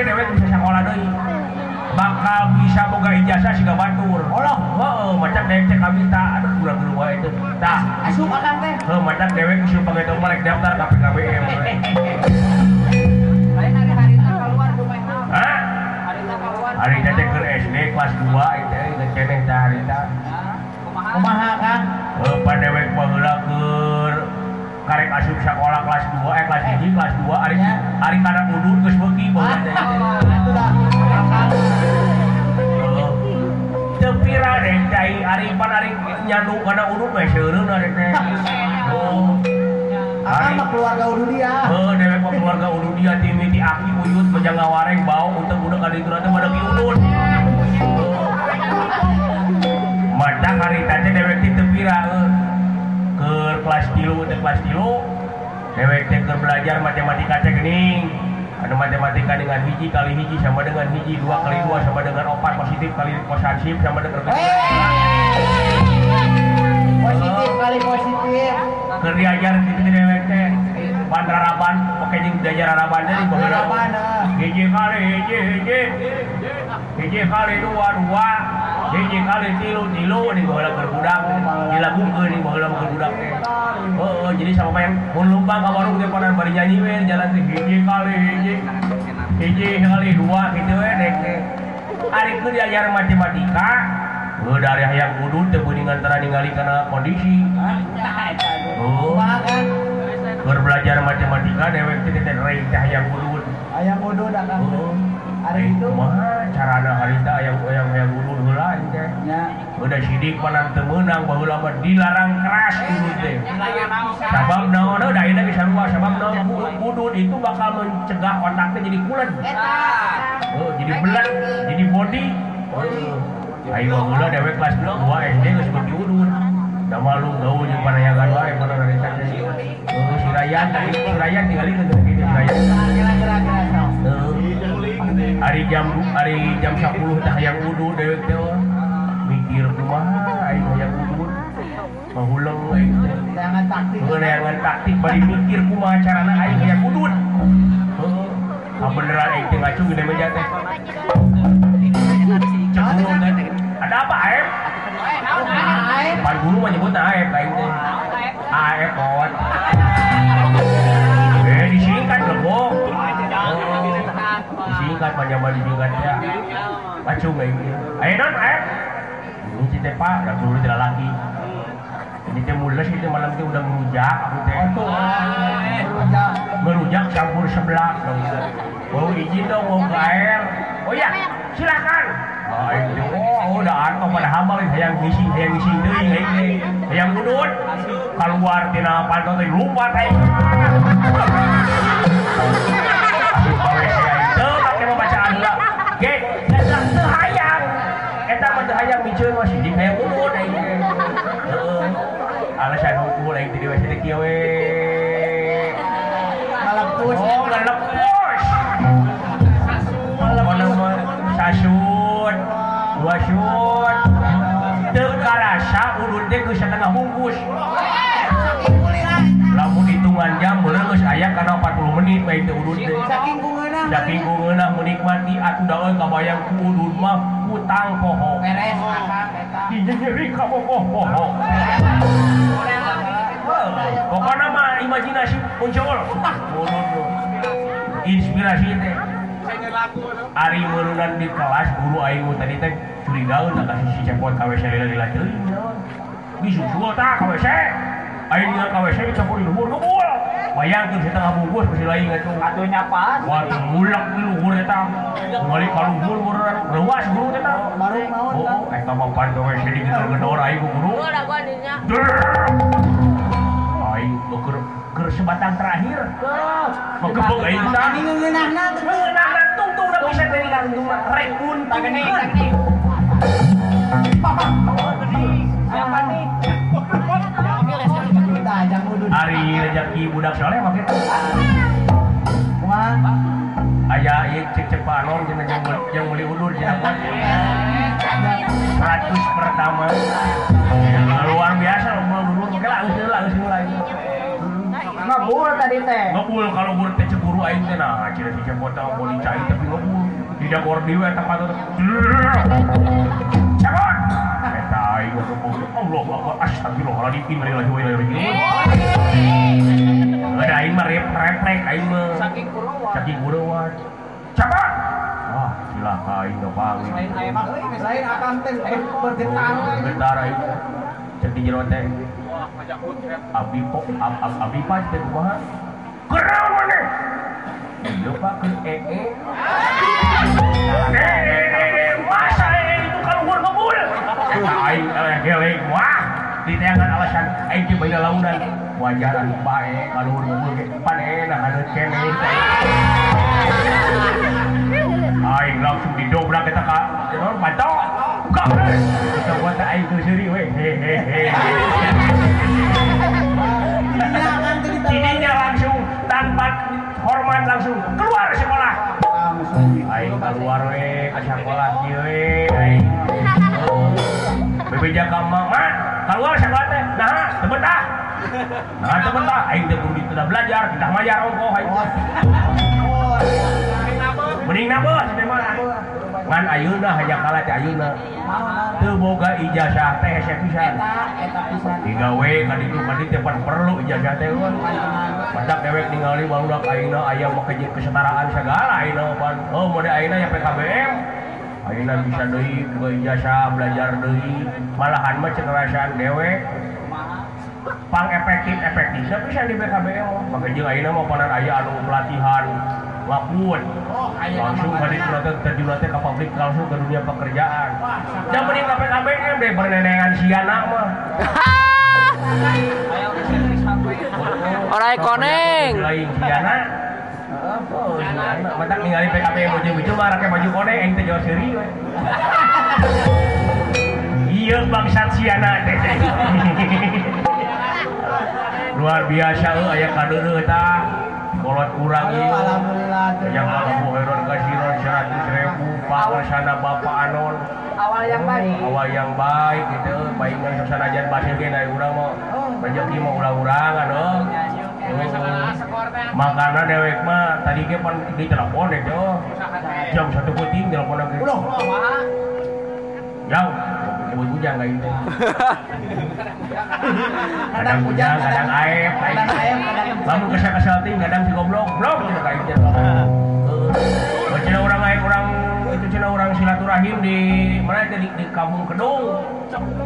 Ge dewek bisa sakola deui bakal bisa boga ijazah siga batur. Allah. Heeh, macam dewek teh kabita aduh kurang dulu wae teh tah Asup akang teh. Macam dewek geus pangetu merek daftar nyandu kana udut mah seureun ada teh. Oh. Akang mah keluarga udu dia. Heuh, dewek mah keluarga udut dia tim ti aki uyut ngawareng bau untuk udah kali itu pada ki udut. Mata hari tadi dewek ti tepira heuh. ke kelas tilu teh kelas tilu dewek teh belajar matematika teh geuning ada matematika dengan hiji kali hiji sama dengan hiji dua kali dua sama dengan opat positif kali positif sama dengan keur diajar gitu dewek teh pan raraban oke jeung diajar raraban teh di ah. hiji kali hiji hiji. Hiji kali dua dua. Hiji kali tilu tilu di baheula keur budak. Dilagukeun di baheula keur budak. Teh Oh, jadi sama yang mau lumpang ke warung teh pada bari nyanyi we jalan teh hiji kali hiji. Hiji kali dua gitu we dek teh ari keur diajar matematika. Lu dari hayang udut teh beunang antara ningali kana kondisi. Oh. Kumaha kang? Keur belajar matematika dewek rei teh hayang udut. Ayam udu dah kang. Oh. Hari itu. mah carana harita hayang hayang hayang udut heula teh. Ya. Udah sidik panang teu meunang baheula mah dilarang keras udut teh. Sabab naon da ayeuna bisa sarua sabab naon udut itu bakal mencegah otaknya jadi kulen. Oh, jadi belat, jadi body. Oh. Ayo baheula dewek kelas 2 SD geus beuki udut. Da malu gaul jeung panayagan wae mana dari teh. Oh, si Rayan tadi si Rayan tinggalin sok. Tuh. Hari jam hari jam 10 teh hayang wudu dewek teh mikir kumaha aing hayang wudu mahuleng aing teh Jangan taktik. Ngeneangan taktik bari mikir kumaha carana aing hayang wudu. Ah beneran aing teh ngacu gede meja teh. Teh. Ada apa? Aib. Pan guru mah nyebutna Aep aing teh. Kawan. Eh disingkat lebok. Disingkat banyak banget disingkat ya. Macung aing teh. Ayo non Aep. Ini si teh Pak, dah dulu tidak lagi. Ini teh mules itu malam teh udah ngerujak aku teh. Oh tuh. Rujak. Ngerujak campur sebelah. Mau izin dong mau ke air. Oh ya, silakan. Udah apa pada hambal yang ngisi, yang ngisi deui ini. Yang udut keluar tina pantai lupa teh. Lamun hitungan jam bener geus aya kana 40 menit. Saking kungeunah menikmati atuh da euy kabayang ku udun mah utang poho. Ka poho poho. Pokoknya mah imajinasi muncul. Inspirasi teh. Ari meureunan di kelas guru aing tadi teh curigaeun da kasih si cepot WC lila teuing naon. Disusul tah ka WC. Aing ka WC dicampur di luhur ngebul. Bayangkeun setengah bungkus masih lain atuh. Atuh nyapaan. Wah, mulak di luhur eta. Ngali ka luhur meureunan reuas guru teh tah. Baru naon Oh, eta mah pan ka WC digedor-gedor aing ku guru. Aing keur keur sebatang terakhir. Menggebek aing tah. Ngeunahna teh. Nah, tung tung udah bisa dari kandung rek pun Tageni, hari rezeki budak soleh pakai Wah. Ayah iya, ieu cek cek panon jangan jeung jeung meuli ulur jeung apa. pertama. Luar biasa ulur ulur oke lah geus lagi geus mulai. Ngebul tadi teh. Ngebul kalau bur teh cemburu aing teh nah cira buat potong mau cai tapi ngebul. Tidak gordiwe tempat. Cabut ngebul Allah ada selain akan abi abi pa teh kumaha kenaon maneh pak ke ee aing eleh geleng wah diteangan alasan aing teh baina launan wajaran bae kalau ngebul ge pan ee nah ada kene aing langsung didobrak eta ka naon panto buka we kita buat aing teu seuri we hehehe Iya Ininya langsung tanpa hormat langsung keluar sekolah. Aing keluar we ke sekolah kieu we aing beja ka mama keluar segala teh nah sebentar ah. nah sebentar aing teh kudu sudah belajar kita mayar ongkoh aing. Mending nabos. Teh mah ngan ayeuna haja kalah teh ayeuna. Teu boga ijazah teh hese pisan. Eta pisan digawe kaditu kadi teh perlu ijazah teh. Eueuh padak dewek ningali barudak ayeuna aya mah kesetaraan segala ayeuna oh mode ayeuna ya PKBM ayeuna bisa deui boga ijazah belajar deui. Malahan mah cek rasaan dewek pang efektif efektif. Bisa bisa di PKBM maka jeung ayeuna mah panan aya anu pelatihan. Lapun. Langsung badan. sudah terjun ke publik langsung ke dunia pekerjaan. Jangan mending ke PKBM deh bernenengan siana mah. Orang koneng. lain siana mentak ningali PKB bojo-bojo baju maju kode teh jauh seuri we. Iya bangsat siana teh. Luar biasa euy aya kadeureuh ta. Kolot kurang ieu. Alhamdulillah. Yang Allahu khairon kasiron 100.000 pahala bapa Bapak Anon. Awal yang baik. Awal yang baik gitu. Baik ngan sasanajan basih ge dari urang mah. Oh. Rezeki mah urang-urangan, dong. Makanya dewek mah tadi ge pan di telepon deh tuh jam satu puting telepon lagi. Udah. jauh. Ibu bujang kayak gitu kadang bujang kadang aep kadang aep, kadang lamun kesel kesel ting kadang si goblok blok gitu kayak gitu. Cina orang cina orang silaturahim di mana di, di kampung kedung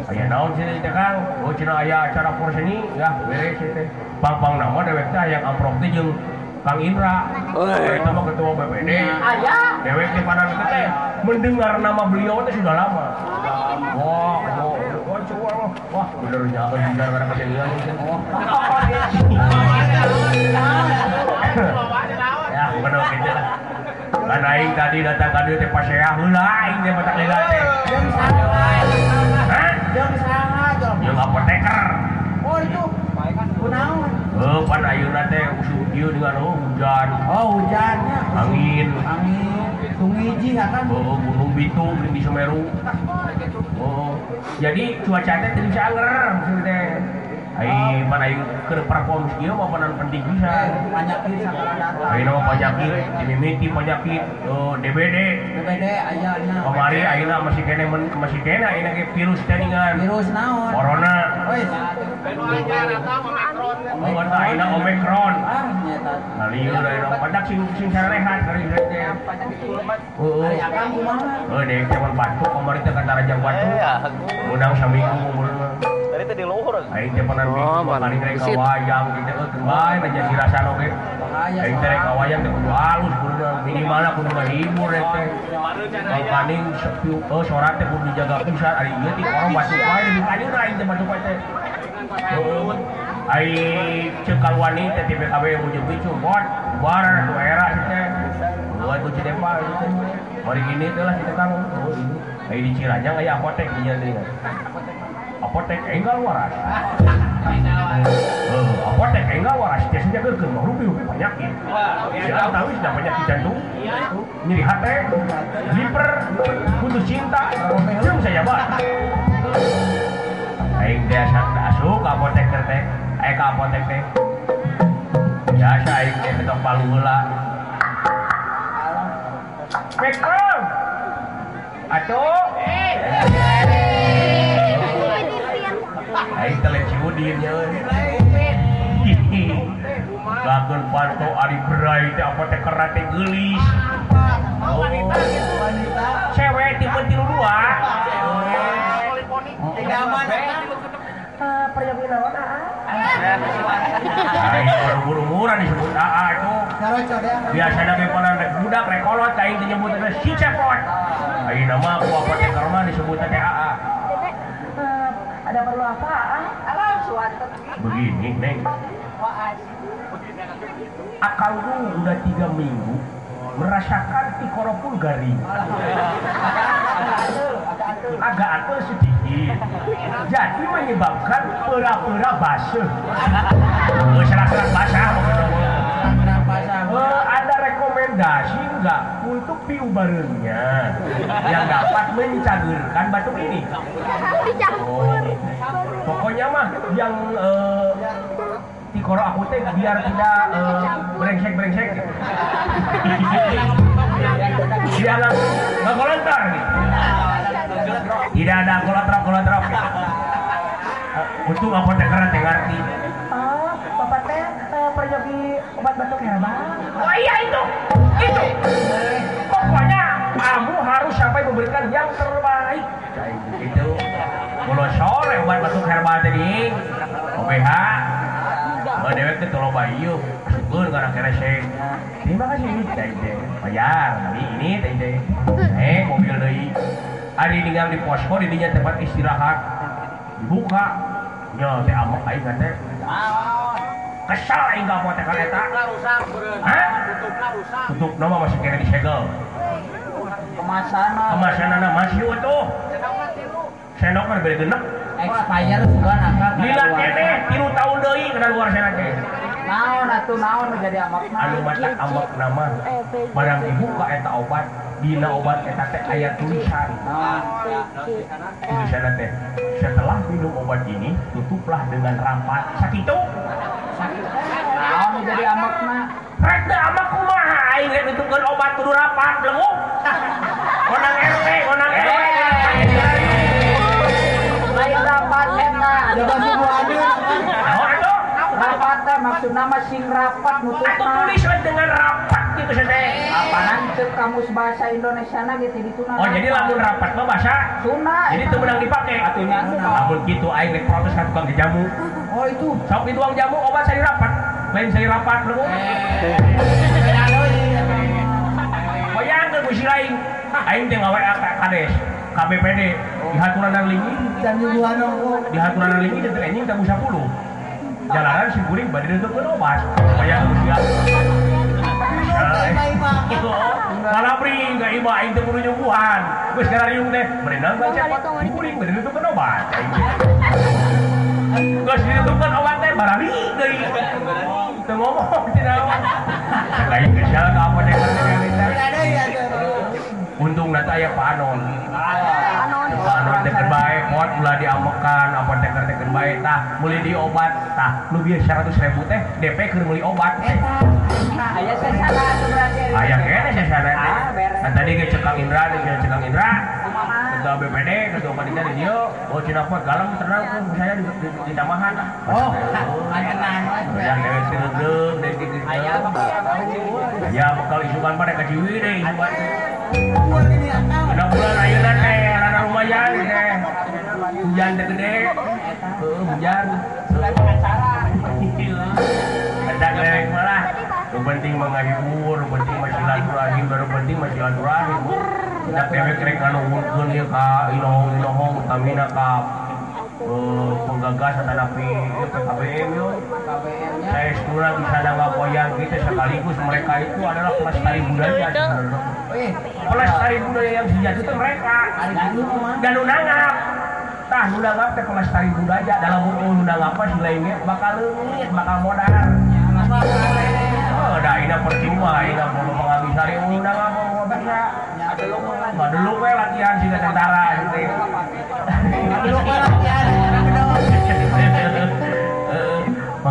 aya naon sih teh kang oh cina aya acara porseni ya beres itu pang pang nama dewek teh yang amprok teh jeung Kang Indra, itu mah ketua BPD. Aya. Dewek di Padang itu teh mendengar nama beliau teh sudah lama. Wah, wah, wah, benernya benar karena ini. Wah, ya, bener gitu lah. Kan aing tadi datang ka dieu teh pasea heula aing teh batak lega teh. Jam sangat. Hah? Jeung apoteker. Oh itu. Kunaon? Heuh, pan ayeuna teh usuh ieu dengan hujan, Oh hujannya. angin. Angin. Sungai ji ya. Oh, Gunung Bitung di Semeru. Oh, jadi cuaca teh teu bisa anger maksudnya. Ai pan aing keur perform panan penting bisa. datang. Ayeuna mah penyakit, dimimiti penyakit oh, DBD. BPD aya na. Kemari ayeuna masih kene men- masih kene ayeuna ge virus teh ningan. Virus naon? Corona. Wes. Oh, eta ayeuna Omicron. Ah, nyata. Nah, lieur ayeuna padak sing sing sarehat ieu teh. Heeh. Akang kumaha? Oh, dek cuman batuk kemarin teh kan rajang batuk. Undang saminggu ngumurna. Tadi tadi luhur. Aing teh panan Oh, kali rek wayang gitu eh bae aja dirasan oge. Bahaya. Aing teh rek wayang teh kudu halus kudu minimalna kudu ngahibur rek teh. Kaning sepi oh sorat teh kudu dijaga pisan ari ieu ti orang batuk wae di kayu aing teh batuk wae teh. Heuh. Aing ceuk kalwani teh ti BKB ujung picu bot bar tu era teh. Buat ku cidepa teh. Mari gini teh lah kita ini. Aing di Cirajang aya apotek di teh. apotek apotek enggal waras eh, apotek enggal waras biasanya mau rupi rupi penyakit ya tahu sudah penyakit jantung nyeri hati liver putus cinta belum saya bahas Aing biasa masuk apotek teh, aing ka apotek teh. Biasa aing teh ketok palu heula. Spekron. Atuh. Eh! Aing teh leci udin ya Lagun panto ari berai teh kerat teh geulis Oh Cewek tipe tilu dua Aing buru-buru disebut AA itu biasa pernah rek budak rek kolot aing disebut teh si cepot aing nama aku apa teh karma disebut teh AA Ada perlu apa? begini neng. Akalku udah tiga minggu merasakan tikoro pun garing agak atul sedikit. Jadi menyebabkan pera-pera basah. Serak-serak basah rekomendasi nggak untuk piubarennya yang dapat mencagerkan batuk ini? Oh, pokoknya mah yang eh, di koro aku teh biar tidak eh, brengsek-brengsek gitu. Biar nggak nggak kolontor gitu. Tidak ada kolontrok-kolontrok gitu. Eh, Untung keren teh ngerti. Bapak teh eh, pergi obat batuk herbal. Oh iya itu, itu. Pokoknya kamu harus sampai memberikan yang terbaik. Begitu. Kalau sore obat batuk herbal tadi, OBH, Oh, dewek bayi yuk. Syukur karena keresek. Terima kasih. Teh teh. Bayar. Tapi ini teh teh. Eh, mobil deui. Ari ninggal di posko di dinya tempat istirahat. Dibuka. Nya teh amok aing teh. Kesal aing ka apotekan eta. Hah? Tutup nama masih kena disegel. Kemasan Kemasan anak masih utuh. Sendok kan beli genep. expired bukan akal Lila kene tilu tahun deui kana luar sana teh. Naon atuh naon nu jadi amak Anu mata ambek nama. Barang dibuka eta obat, dina obat eta teh aya tulisan. Tulisan teh setelah minum obat ini tutuplah dengan rapat. Sakitu. Naon jadi amak na? Rek teh amak kumaha aing rek ditutupkeun obat kudu rapat belenguk. Konang RT, konang RW. Maksudna mah sing rapat Atuh nutupna. tulislah dengan rapat gitu teh. Apaan teu kamus bahasa Indonesia na gitu dituna. Oh jadi lamun rapat mah bahasa? Sunda. jadi itu menang dipake Atunya namun gitu aing rek protes ka tukang jamu. Oh itu. sok dituang jamu obat saya rapat. Lain saya rapat lu bayang ke gusi lain aing teh ngawe ka kades KBPD di haturan dan lingi Dan di haturan dan lingi dan anjing tabu 10 jalanan si kuring badi itu pun obat bayar usia karena pring gak iba aing teu kudu nyembuhan geus karariung teh berenang baca kuring badi itu pun obat geus ditutupkeun obat teh barari deui teu ngomong cenah lain geus ka apa teh untung nanti aya panon panon teh keur bae, pot ulah diamekan, apa teh keur bae tah, meuli di obat tah, nu bieu 100.000 teh DP keur meuli obat teh. Aya sesana atuh berarti. Ayah kene sih sana. Ah, beres. Nah, tadi ke cekang Indra, di cekang Indra, ketua BPD, ketua panitia di dia, oh cina pot galang tenang tuh saya di, di, di tamahan. Oh, Tenang. Yang dari Ciledug, dari di Aya Ya bakal isukan pada kajiwi deh, isukan. Buat ini akal. Kena bulan ayunan rana lumayan teh. Hujan teh gede, hujan. Ada kelek malah. Yang penting menghibur, yang penting silaturahim, yang penting silaturahim. Kita pewek rek anu ngulkeun ieu ka inohong inohong utamina ka eh, penggagas atau napi ieu PKBM yo. Saya sekolah bisa nggak poyang kita sekaligus mereka itu adalah pelestari budaya Pelestari budaya yang sejati itu mereka. ada? Dan unangap. tah nu nanggap teh pelestari budaya. Dalam umur nu nanggap mah si leungit bakal leungit bakal modal. Oh da ina percuma ina mau pengabisari nu nanggap mau bisa nggak dulu we latihan sih tentara gitu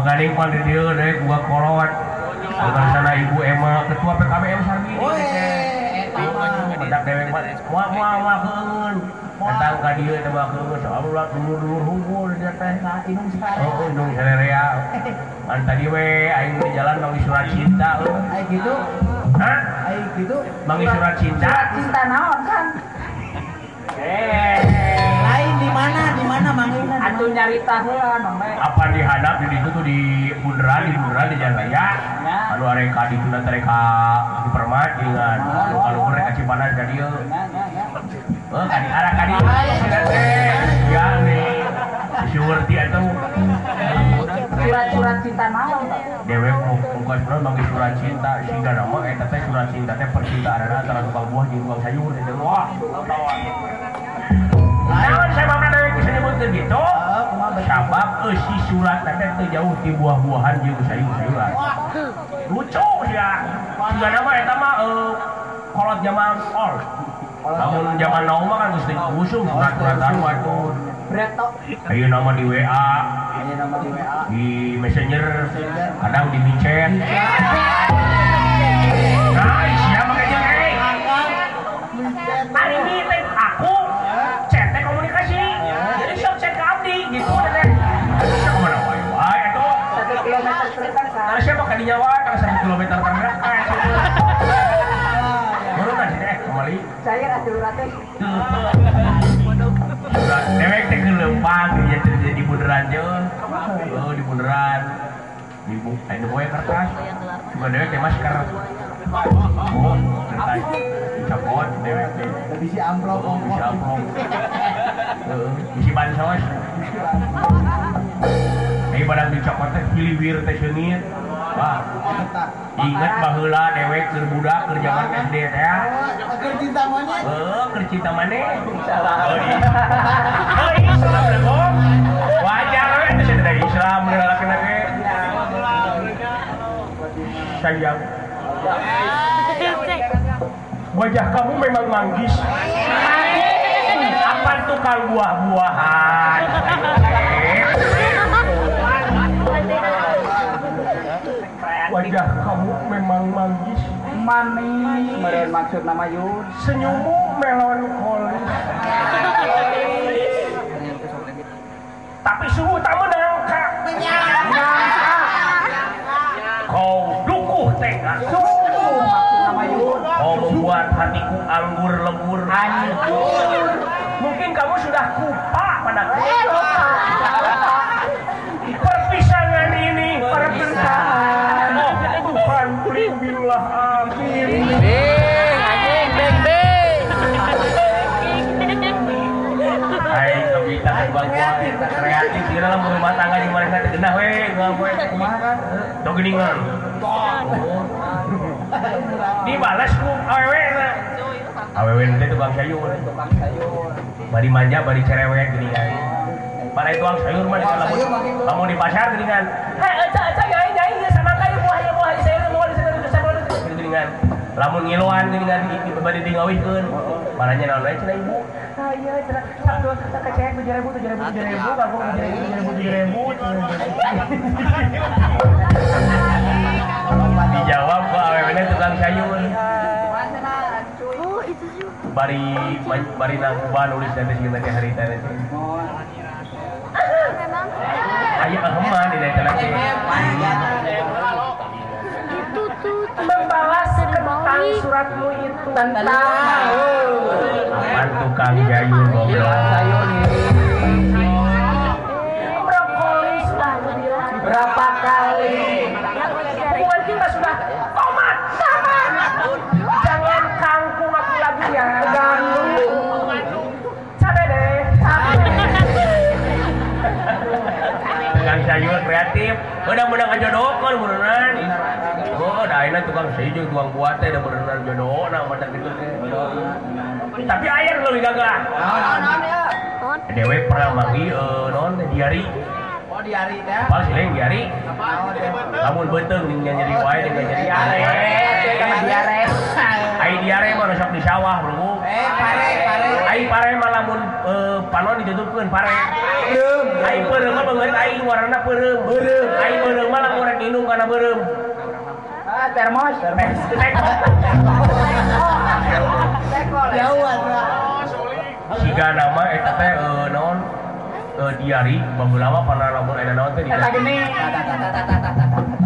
Kan pan di dia deh gua kolot dengan sana ibu Emma ketua PKBM mah. Mendak dewek mah moal moal moal keungeun datang ka dieu teh keungeun soal ulah dulur-dulur hungkul dia teh Nah, inung oh indung salerea man tadi we aing di jalan mangi surat cinta euy. Gitu, hah? Gitu. mangi surat cinta. Cinta naon kan? eh mana? Di mana mangina? Atuh nyarita heula apa dihanap di situ tuh di bundaran di bundaran di jalan raya. Anu arek ka di tuna teh ka di permat dengan kalau mereka cipanas ka dieu oh ka di arah ka dieu sila teh ya nih. Syurti atau Surat-surat cinta naon dewe muka surat manggil surat cinta. Sehingga nama eta teh surat cinta teh percintaan antara tukang buah jeung tukang sayur teh wah dewe disebutkeun gitu sabab eusi surat teh teu jauh ti buah-buahan jeung sayur-sayuran lucu ya juga nama eta mah eh, kolot zaman ol namun zaman now mah kan geus diusung surat-suratan Breto. ayeuna nama di WA di di messenger. Kadang di micet nah siapa kayaknya hey hari ini kan. Kadinya wae kalau satu kilometer kan eh baru nanti deh kembali Saya teh. Sudah, dewek teh gelempang ya jadi di bundaran je. Oh, di bundaran. Di bu, eh, di boya kertas. Cuma dewek teh masker. Oh, kertas. Dicopot dewek teh. Lebih si amplop bisa amplop. Heeh, isi bansos. Ini badan dicopot teh pilih wir teh seunit. Inget baheula dewek keur budak keur zaman SD ya. Agar cinta monyet. Oh, kercinta mana? Oh, iya. Oh, Islam kok. Wajar sudah dari Islam menolak lagi. Sayang. Wajah kamu memang manggis. Apa tukang buah-buahan? Wajah kamu memang manggis. Manis. Meureun maksud nama Yun. Senyummu melankolis. Tapi sungguh tak menangka. Kau dukuh tega. Sungguh maksud nama Yun. Kau membuat hatiku anggur lembur. Mungkin kamu sudah kupa padaku. Bimbinglah amin. Hai, kita terbang kreatif, kreatif di dalam rumah tangga di mana kita genah we, nggak kumaha kan? Tuh geningan. Dibalas ku awewe na. Awewe nanti tukang sayur. Bari manja, bari cerewet geningan. Para tukang sayur mah makin lu. lamun di pasar geningan. Hei, aca aca nyai nyai geningan. Lamun ngiluan geningan di di- bari dingawihkeun. Maranya naon we cenah ibu. Ah iya cenah satu kecek 7000 7000 7000 kanggo 7000 7000 7000. Dijawab ku awewe tukang sayur. Bari bari nangkuban nulis dan di sini hari tadi. Ayo keheman di daerah tentang suratmu itu tentang Apaan tukang jayur goblok. brokoli sudah Berapa kali? hubungan kita sudah tomat sama jangan kangkung aku lagi ya ganggu capek deh capek Tukang sayur kreatif. Mudah-mudahan kajodokan beneran. Oh, dah ini tukang jeung tukang buah teh beneran jodoh nah mata gitu teh. Tapi air lebih gagah. dewe pernah mangi eh, non diari Oh di hari teh. pas sering diari Oh teh. lamun benteng ning nyeri wae dengan jadi are Eh, sama diare. ai diare mah sok di sawah bro Eh, pare, pare. ai pare mah lamun eh, panon ditutupkeun pare ai peureum mah beungeut ai warna peureum Beureum. ai beureum mah lamun rek inung kana beureum Ah, termos. Termos. Jauhan, Pak. siga nama eta teh eh, naon eh, diari baheula mah pernah lamun aya naon teh di Eta gini.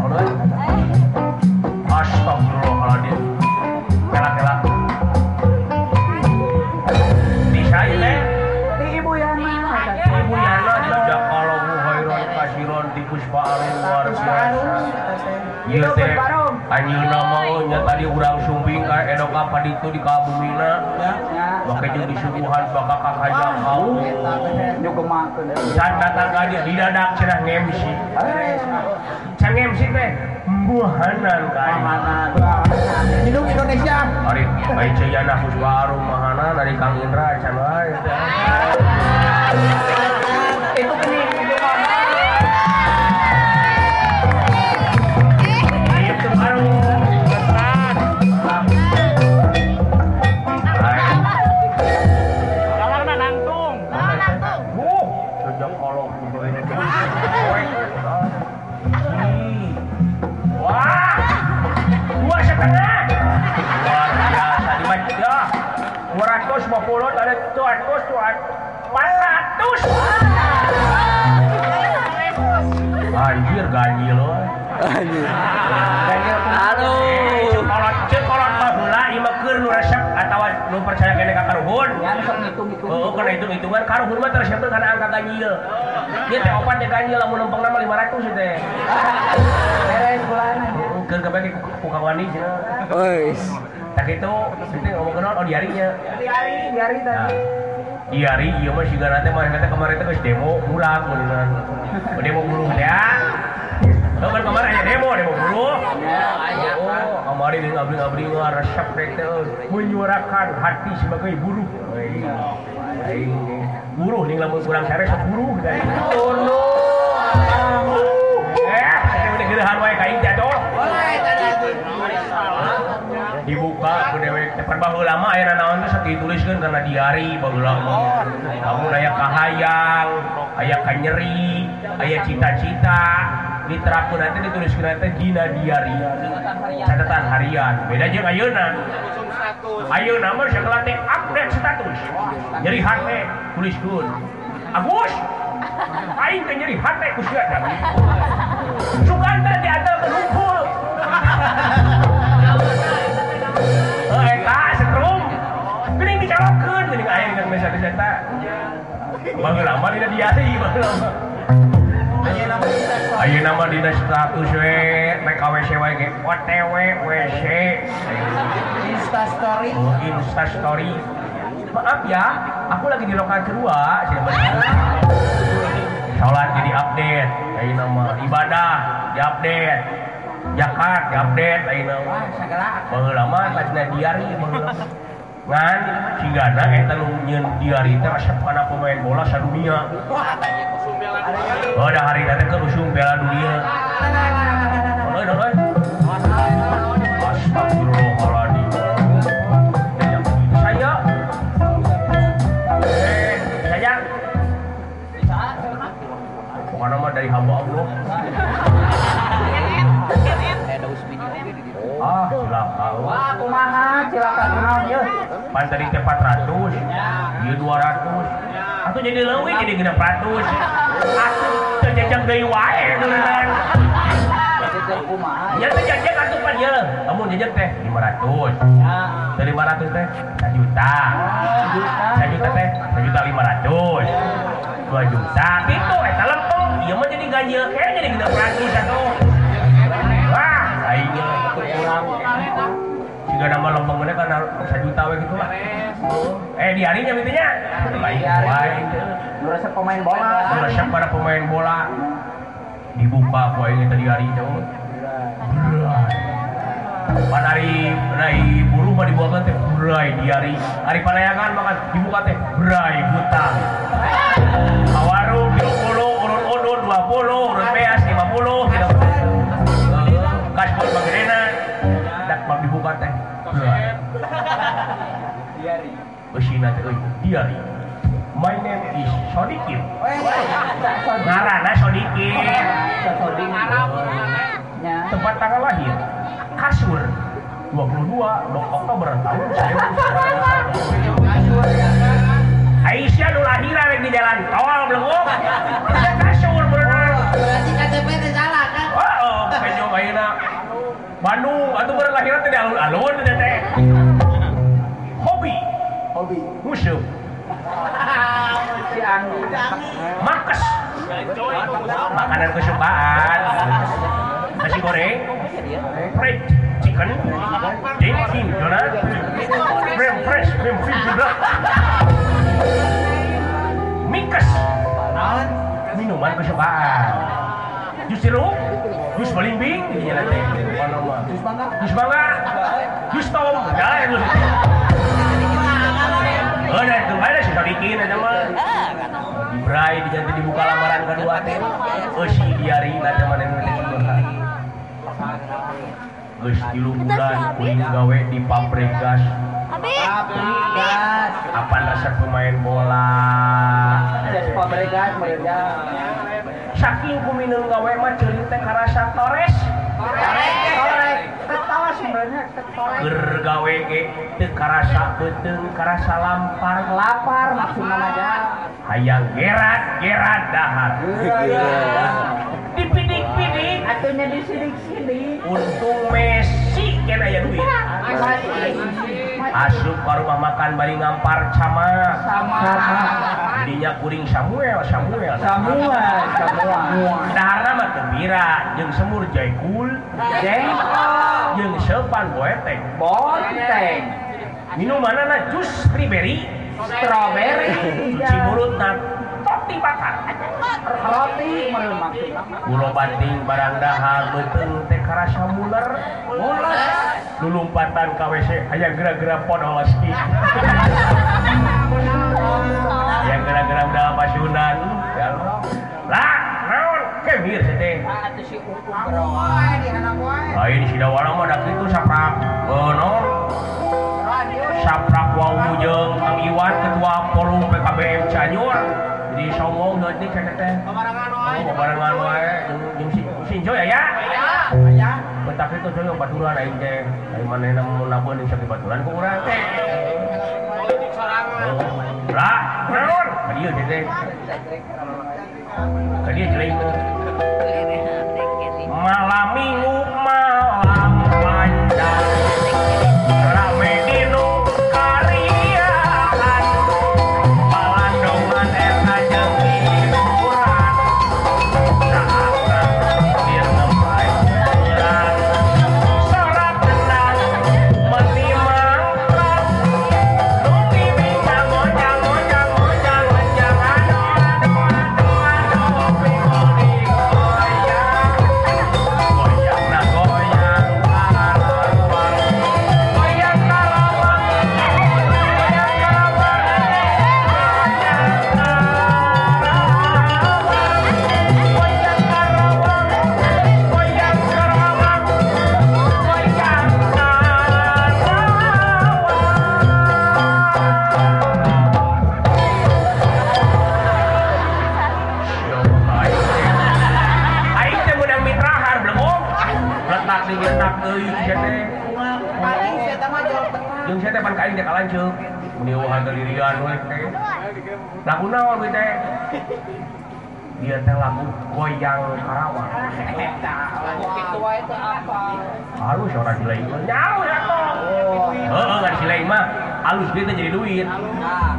We? Astagfirullahaladzim tadi urang sumping ka edok apa ditu di kabumina Ya. Make jeung disuguhan baka kakajang kau. Can datang ka dia didadak cenah ngemsi Can ngemsi teh Mbuhanan ka dia. Minum Indonesia. Ari baik Ceyana Arum Mahana dari Kang Indra can wae. Itu kening. Itu 200 400 anjir gaji lo Aduh. cek nu resep atawa nu percaya kene ka karuhun Ya. Oh, karena itu hitungan karuhun mah angka ganjil. Dia teh opat ya ganjil lamun lempeng nama 500 itu teh. Beres bulanan. Keur kabeh ku kawani. Tak itu, itu ngomong kenal, oh diarinya. Di hari, di hari Nah, tadi. diari, iya mah siga nanti kemarin kata kemarin itu geus demo ulang meureun. Oh, demo buruh ya. Oh, kan kemarin aya demo, demo buruh. Oh, kemarin ini ngabri-ngabri ngah resep teh menyuarakan hati sebagai buruh. Aing buruh nih lamun kurang sare sok buruh dari. Eh, saya udah geurehan wae ka aing jatuh. Boleh, tadi itu. dibuka baheula mah aya naon sakit tuliskeun karena diari baheula mah. Kamu aya kahayang aya kanyeri aya cita-cita. Diterapkeun nanti dituliskeun nanti dina diari. Catatan harian. Beda jeung ayeuna. Ayeuna mah segala teh update status. Nyeri hate tuliskeun. Agus! Aing teh nyeri hate ku sia Suganda diantar ke di eta. Baheula mah dina diari baheula mah. Ayeuna mah dina status we rek WC ge OTW WC. Insta story. Oh, Insta story. Maaf ya, aku lagi di lokal kedua, Sholat jadi update, ayeuna mah ibadah diupdate. Zakat diupdate ayeuna mah. Segala. Baheula mah tasna diari baheula. Ngan sigana eta nu nyeun diari teh kana pemain bola sadunia. Oh, ada hari teh ke usum Piala Dunia. Astagfirullahaladzim. Saya Eh, saya Pokoknya mah dari hamba Allah. Ah, silakan. Wah, kumaha silakan naon yeuh. Pan tadi teh 400, ieu 200. Atuh jadi leuwih jadi 600. Atuh teu jajang deui wae. Itu kumaha. Ya teh jajak atuh pan ieu. Lamun jajak teh 500. Ya. Teh 500 teh 1 juta. Juta. 1 juta teh 1 juta 500. 2 juta. Gitu eta lempeng. Ieu mah jadi ganjil kayak jadi 600 atuh. Wah, Jika nama lempeng mana kan 1 juta we gitu lah. Eh di harinya. Baik, baik. Nu resep pemain bola. resep para pemain bola dibuka ku aing tadi hari itu. Pan hari hari buru mah dibuat teh berai di hari hari panayangan makan dibuka teh berai hutang Awaru 30 urut udut 20 urut diari My name is Sodikin Ngarana Sodikin. Nya. tempat tanggal lahir kasur 22 Oktober tahun 1999 Aisyah nu lahir rek di jalan tol belum kasur berenang Berarti KTP teh salah kan? oh penyo ayeuna Bandung lahir teh di alun-alun teh teh hobi Hobi. musuh Si Anggi. markes makanan kesukaan. Nasi goreng. Fried chicken. Daging donat cream fresh cream free juga mikes minuman kesukaan. Jus jeruk jus belimbing. Iya jus mangga jus mangga jus tom jalan jus. Oh, bikin aja mah. Dibrai dijanti dibuka lamaran kedua teh. Si diari nanti mana yang nanti juga. Geus tilu bulan kuing gawe di pabrik gas. Gas. Apa resep pemain bola? Jas pabregas mereka. Saking kumineng gawe mah ceuring teh karasa tores. Torek. bergawe karasa beteng karasa lampar lapar maksud aja hayang gerat gerat dahar dipidik-pidik atunya disidik-sidik untung Messi kena ya duit asup ke rumah makan bari ngampar sama sama dinya kuring Samuel Samuel Samuel Samuel dahar mah gembira jeung semur jaikul jengkol jeung sepan boeteng bonteng minumanan na jus strawberry strawberry cuci mulut na roti bakar roti maksud ulo banding barang dahar beuteung teh karasa muler muler lulumpatan ka WC aya gara-gara podoski ya gara-gara udah pasunan pakai bir teh lain sudah walau ada itu saprak benor saprak wau mujeng Kang Iwan ketua forum PKBM Cianjur jadi sombong deut nih teh pemarangan wae pemarangan wae jeung sinjo ya ya ya bentak itu coy baturan aing teh aing manehna mun nabeun di baturan ku urang teh lah, benar. Adieu, Teh. malam minggu. lagu naon gitu dia teh lagu goyang Karawang. Lagu itu itu apa halus orang gila itu nyawa ya oh. Nggak gila mah halus dia jadi duit.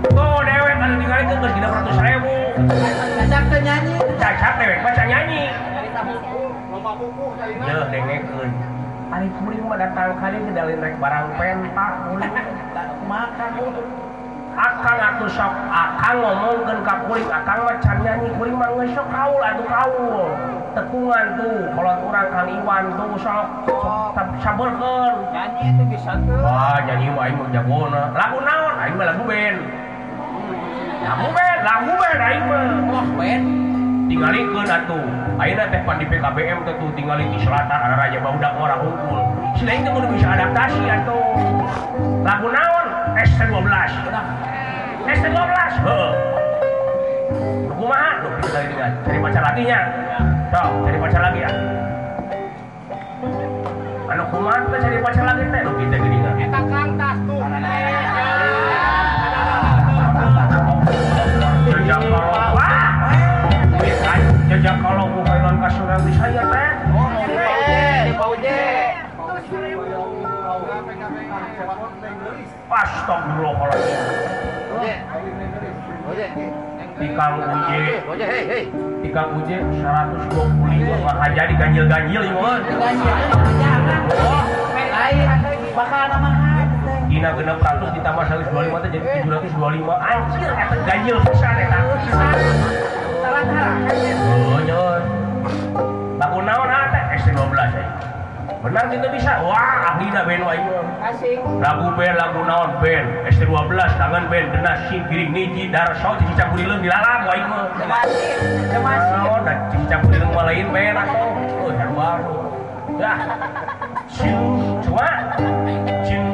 Tuh dewek kalau tinggal itu terus gila ratus ribu cacak teh nyanyi. Cacak dewek baca nyanyi. Ya, dengekeun. Ari kuring mah datang kali ngedalin rek barang pentak kuring. Makan makan. akan aku sok akan ngomongkan ka kuring akan macan nyanyi kuring mah ngesok kaul atuh kaul. Tekungan tuh kalau kurang Iwan tuh sok sok sabarkeun nyanyi itu bisa tuh. Wah nyanyi aing mah jagona. Lagu naon? Aing mah lagu ben lagu ben lagu ben aing mah. Oh, Wah ben tinggalikeun atuh. Ayeuna teh pan di PKBM teh tuh tinggalin di selatan ada raja babudak orang hukum. Selain itu bisa adaptasi atuh. Lagu naon? ST12 ST12 heeh. Lu kumaha lu kita lagi dengan cari pacar lagi nya. Sok cari pacar lagi ya? Anu kumaha teh cari pacar lagi teh lu kita gini kan Eta Kang tas tuh. jejak kalau wah! Kan jejak kalau Astagfirullahaladzim. Tikang uje, tikang uje 125 mah jadi ganjil-ganjil ieu mah. Oh, eh, lain bakal nama Dina genep ratus ditambah 125 teh jadi eh. 725. Anjir, eta ganjil pisan eta. Salah-salah. Oh, nyon. Lagu naon eta S12 ya. Benar gitu bisa Wah ahlina band wa ieu Asik. lagu band lagu naon band ST12 tangan band denas sing giring niji darso cici campur ileung dilalam wa ieu mah Masih. Masih. naon da cici campur ileung mah lain band atuh oh herbal ya Cin- cuma cintaku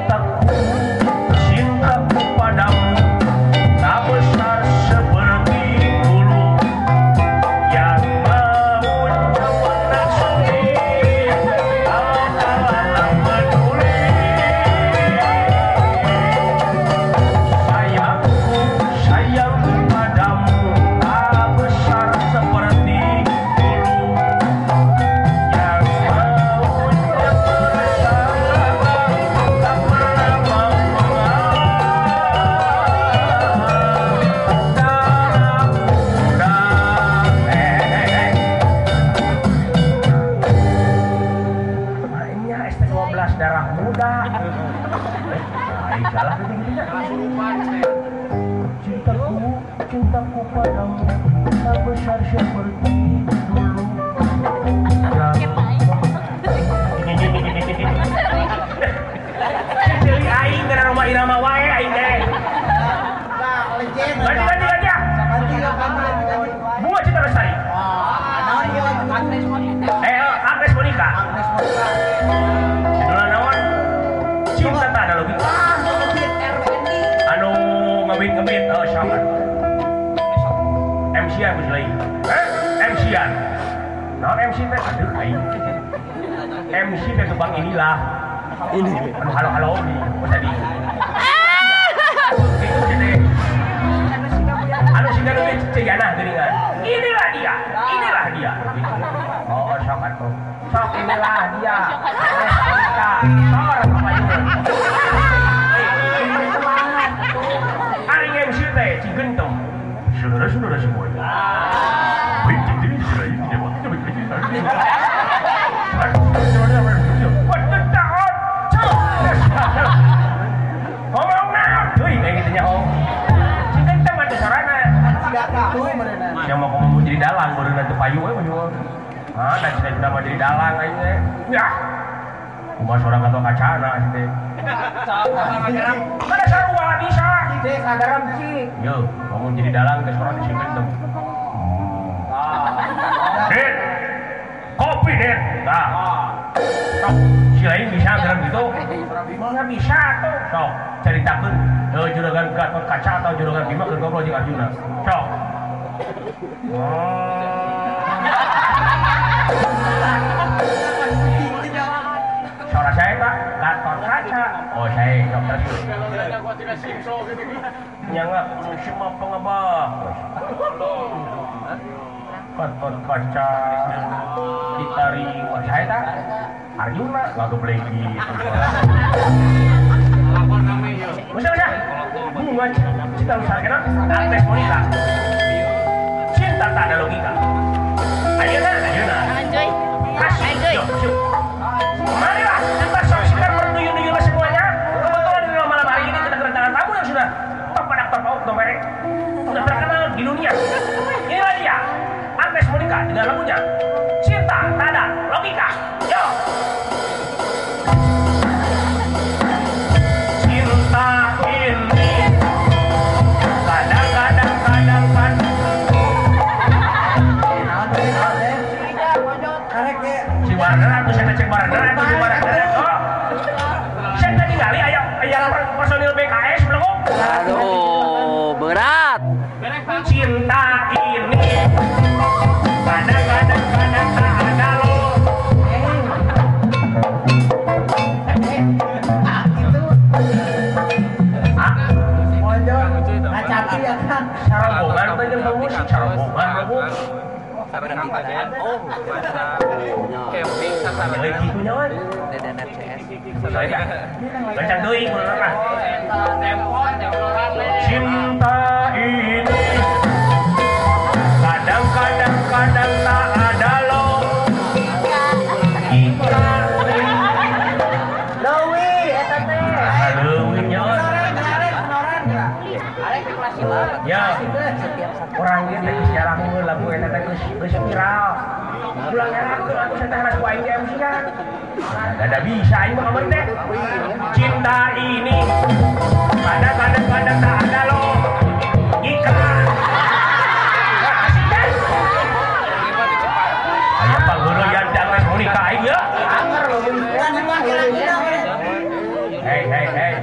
MC teh? Aduh aing. MC teh tebang inilah. Ini. Anu halo halo di. Tadi. Itu jadi. Anu sih kan cegana geuningan. Inilah dia. Inilah dia. Oh, sok atuh. Sok inilah dia. Sor apa itu? Ari MC teh Cigentem. Saudara-saudara semuanya. Ah dan cita cita mau jadi dalang aja? Ya. Kumaha seorang kata kacana sih mana sarua bisa. Cik sagaram cik. yo kamu jadi dalang ke seorang di sini tuh Den kopi Den nah. Sok si lain bisa gerak gitu. Nggak bisa tuh. Sok ceritakan eh, juragan kaca atau juragan bima ke goblok jeung Arjuna sok Suara saya pak, Gatot kaca. Oh saya dokter. Nyanga cuma pengabah. Gatot kaca ditari saya tak. Arjuna lagu belegi. Bisa bisa. Bunga cinta besar kena. Cinta tak ada logika. Ayeuna, ayeuna. Anjoy. Kasih. Logika dengan lagunya Cinta Camping Jadi gitu nyawan Deden FCS. Saya kan Baca deui kunaon mah Cinta ini Ada bisa aing mah teh. Cinta ini kadang-kadang kadang tak ada lo. Jika Ayo panggulu yang jangan mau nikah aing ya. Hei hei hei.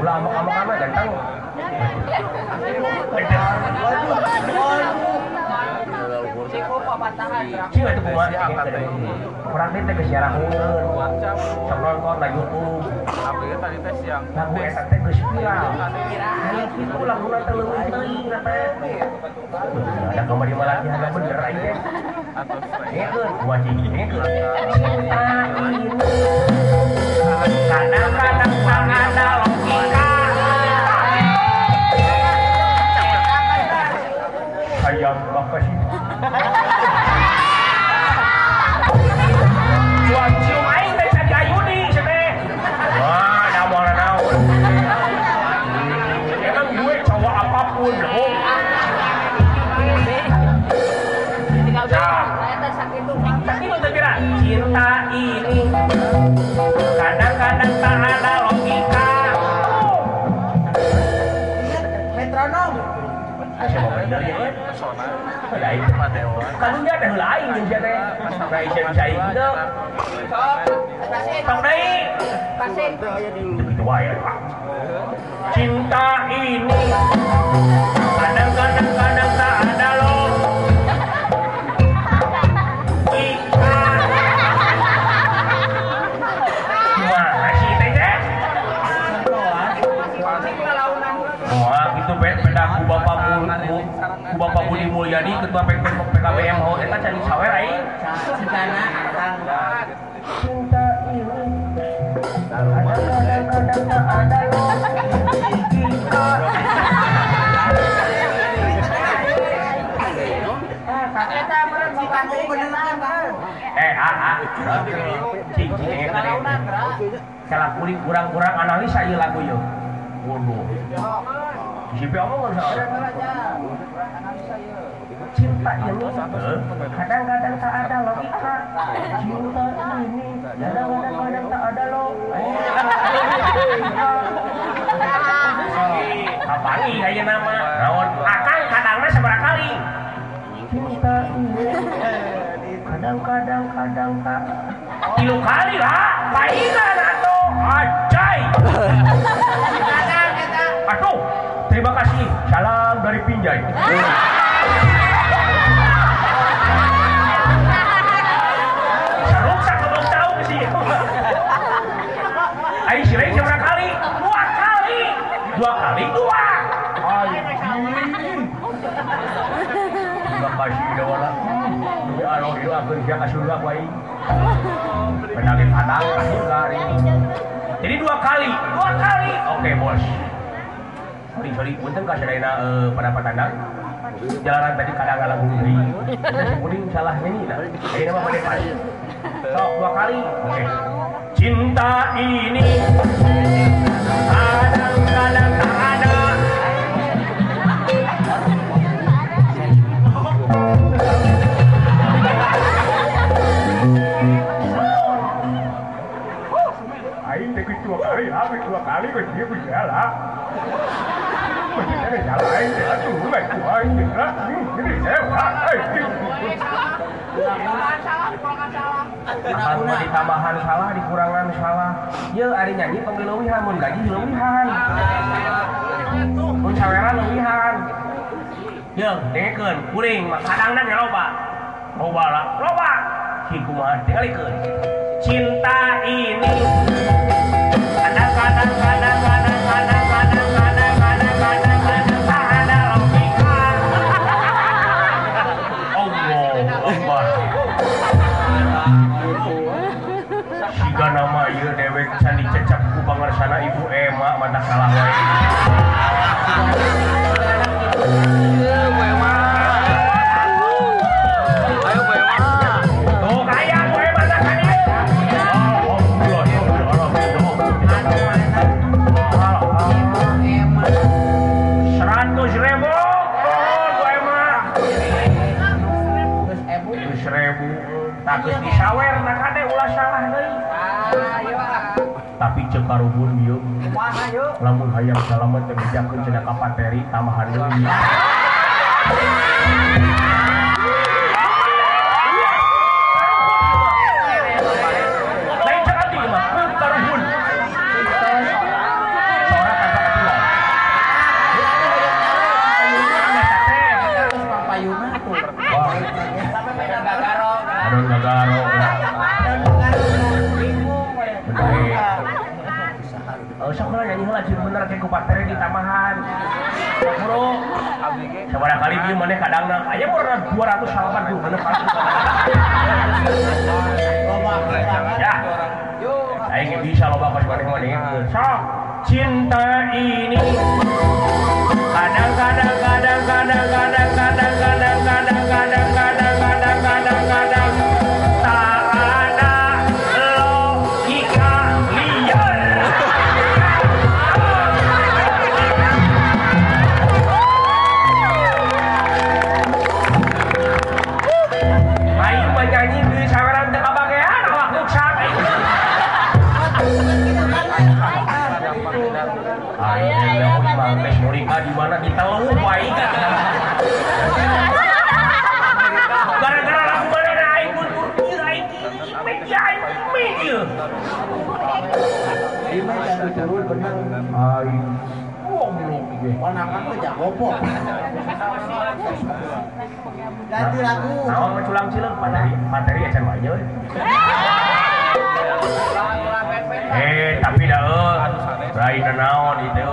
Ulah amok-amok ama ganteng. Cing itu kumaha Orang teh teh geus siarangeun. Sok nonton na YouTube. Lagu eta teh geus viral. Aya kitu laguna teh leuwih teuing na teh. Ada kamari mah lagi ada bener aing teh. Ngekeun wajib ini kadang-kadang tak ada logika. Ayam apa sih? Kan dia ada lain yang dia teh. Nah, bisa bisa itu. Tong deui. Begitu wae Pak. Cinta ini kadang-kadang kadang tak ada Mulyadi ketua PK PKBM ho eta cari sawer aing. Akang. Cinta ini kadang-kadang tak ada. Eh, ah, ah. Salah kurang-kurang analisa lagu yeuh. Waduh. Siapa omong salah? Cinta ini eh, kadang-kadang tak ada logika. Cinta ini kadang-kadang tak ada lo. Kapani kayak nama. Naon akang kadangna seberapa kali? Cinta ini kadang-kadang kadang tak Kilo kali lah, pahingan atau ajay. Aduh, terima kasih. Salam dari Pinjai. Ayo sih berapa kali? Dua kali. Dua kali dua. Terima kasih dewala. Demi Allah itu aku dia kasih aing. Jadi dua kali, dua kali. Oke bos. Sorry sorry, punten kasih dana eh, pada patandang. Jalanan tadi kadang ngalah gundri. Si Puding salah nyanyi nah. Ini pada pas. Sok dua kali. Oke. cinta ini kadang-kadang tak ada Ayo tegur dua kali, habis dua kali kau dia pun jalan. Kau dia jalan, ayo jalan tu, baik tu, ayo jalan, ini jalan, ayo. Kurang salah, kurang salah. di ditambahan salah dikurangan salah. Y Ari nyanyi penggelwihamun gaji lewihan pencaweran lewihan y deken kuring kadang dan loba. Loba lah loba. Hikmah dengerikan cinta ini. Kadang kadang kadang kadang kadang. Mata kalah wae. Lamun hayang salamet teh bejakeun cenah ka pateri tambahan deui. Maneh kadangna aya murna 200 salapan tuh kali. Loba. Ya. Aing ge bisa loba pas maneh maneh. Sok cinta ini kadang-kadang kadang-kadang kadang-kadang Ponakan jago pok. Ganti lagu. Naon mah culang cileug materi materi acan wae we. Eh, tapi dah eh, lain naon itu.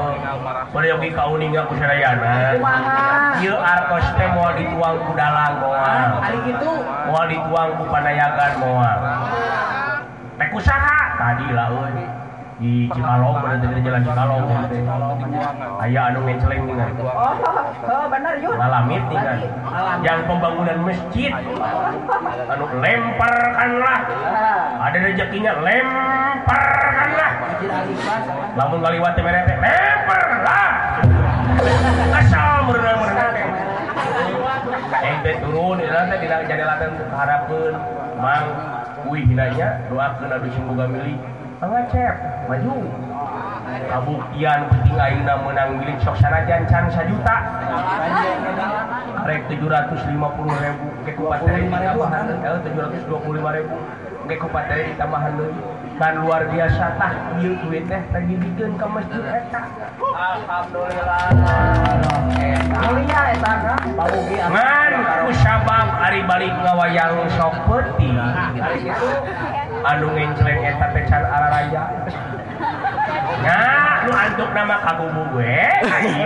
Boleh yogi kauninga ku sadayana. Kumaha? Ieu artos teh moal dituang ku dalang moal. Ari gitu. Moal dituang ku panayagan moal. Nek usaha tadi lah euy. Di Cikalong, bener di jalan Cikalong. teh. Aya anu ngeceleng nih kan. Oh, oh bener yuk. Ngalamit nih kan. Yang pembangunan masjid. Anu lemparkanlah. Ada rezekinya lemparkanlah. Lamun ngaliwat teh mere teh lemparlah. Asal merenang-merenang teh. Ente turun ira teh dina jadelakeun harapkeun mang kuih hinanya doakeun adu sumboga milih. pengecep maju. Kabuktian penting Aina menang milik soksana jancan sejuta rek 750.000 ribu kekupat dari tambahan 725 eh, ribu kekupat dari tambahan dulu dan luar biasa tah ieu duit teh tadi bikin ke masjid eh, eta alhamdulillah. Mulia eh, eta kan ngan kusabab ari balik ngawayang sok peuting ari kitu anu ngencleng eta teh can araraya. Nya nu antuk nama kagubu gue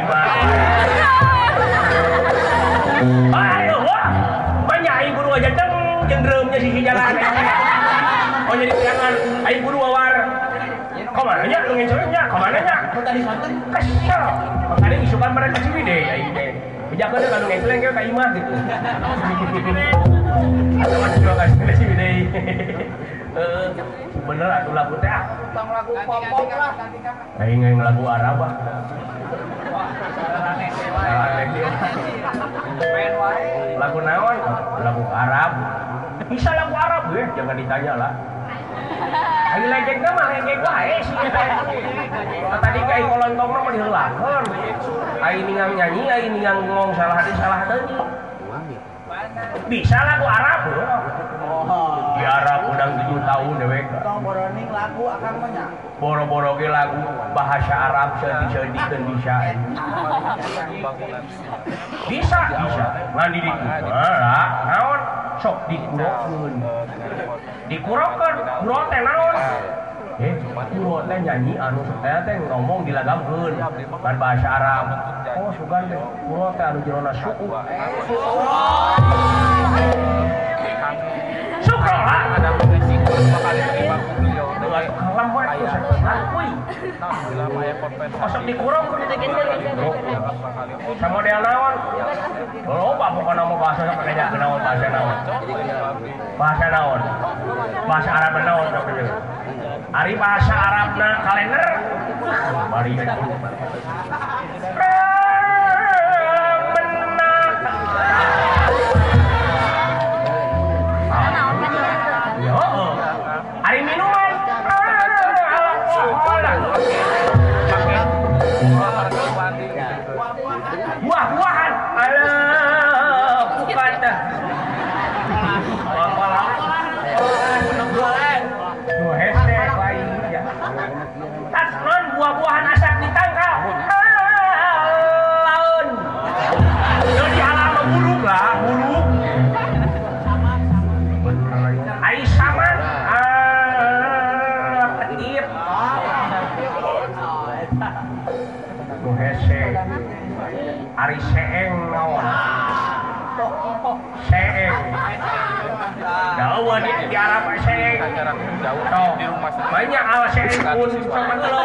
mah. Ayo banyak aing guru aja deng jendremnya sisi jalan. Oh jadi jangan aing guru wawar. Ke mana nya lu ngecelengnya ke mana nya tadi sonten. kesel makanya isukan mereka ciwide aing teh Bejakan deh kalau ngeceleng kayak kayak imah gitu. Atau masih juga kasih. Eh, bener atuh lagu teh ah. Tong lagu pop-pop lah. Aing yang lagu Arab ah. Lagu naon? Lagu Arab. Bisa lagu Arab ya, jangan ditanya lah. Ayo legend mah legend wae sih teh. Tadi kayak kolontong mah diheulankeun. Ayo ningang nyanyi, ayo ningang ngomong salah hati salah hati. Bisa lagu Arab beuh. Arab udang 7 tahun dewek boro-boroge lagu bahasa Arab sedihken bisa bisa bisa. Mandi di ah, naon? Sok dikurokeun. Dikurokeun kuro teh naon? Eh kuro teh nyanyi anu saya teh ngomong dilagamkeun kan bahasa Arab. Oh sugan teh kuro teh anu jero suku. Tuh saya kui. Masuk dia naon? Bahasa naon bahasa naon. Bahasa naon. Bahasa Arab naon namanya. Ari bahasa kalender. Ari seeng naon. Seeng. Dawa di di Arab seeng. Banyak al seeng pun sama lo.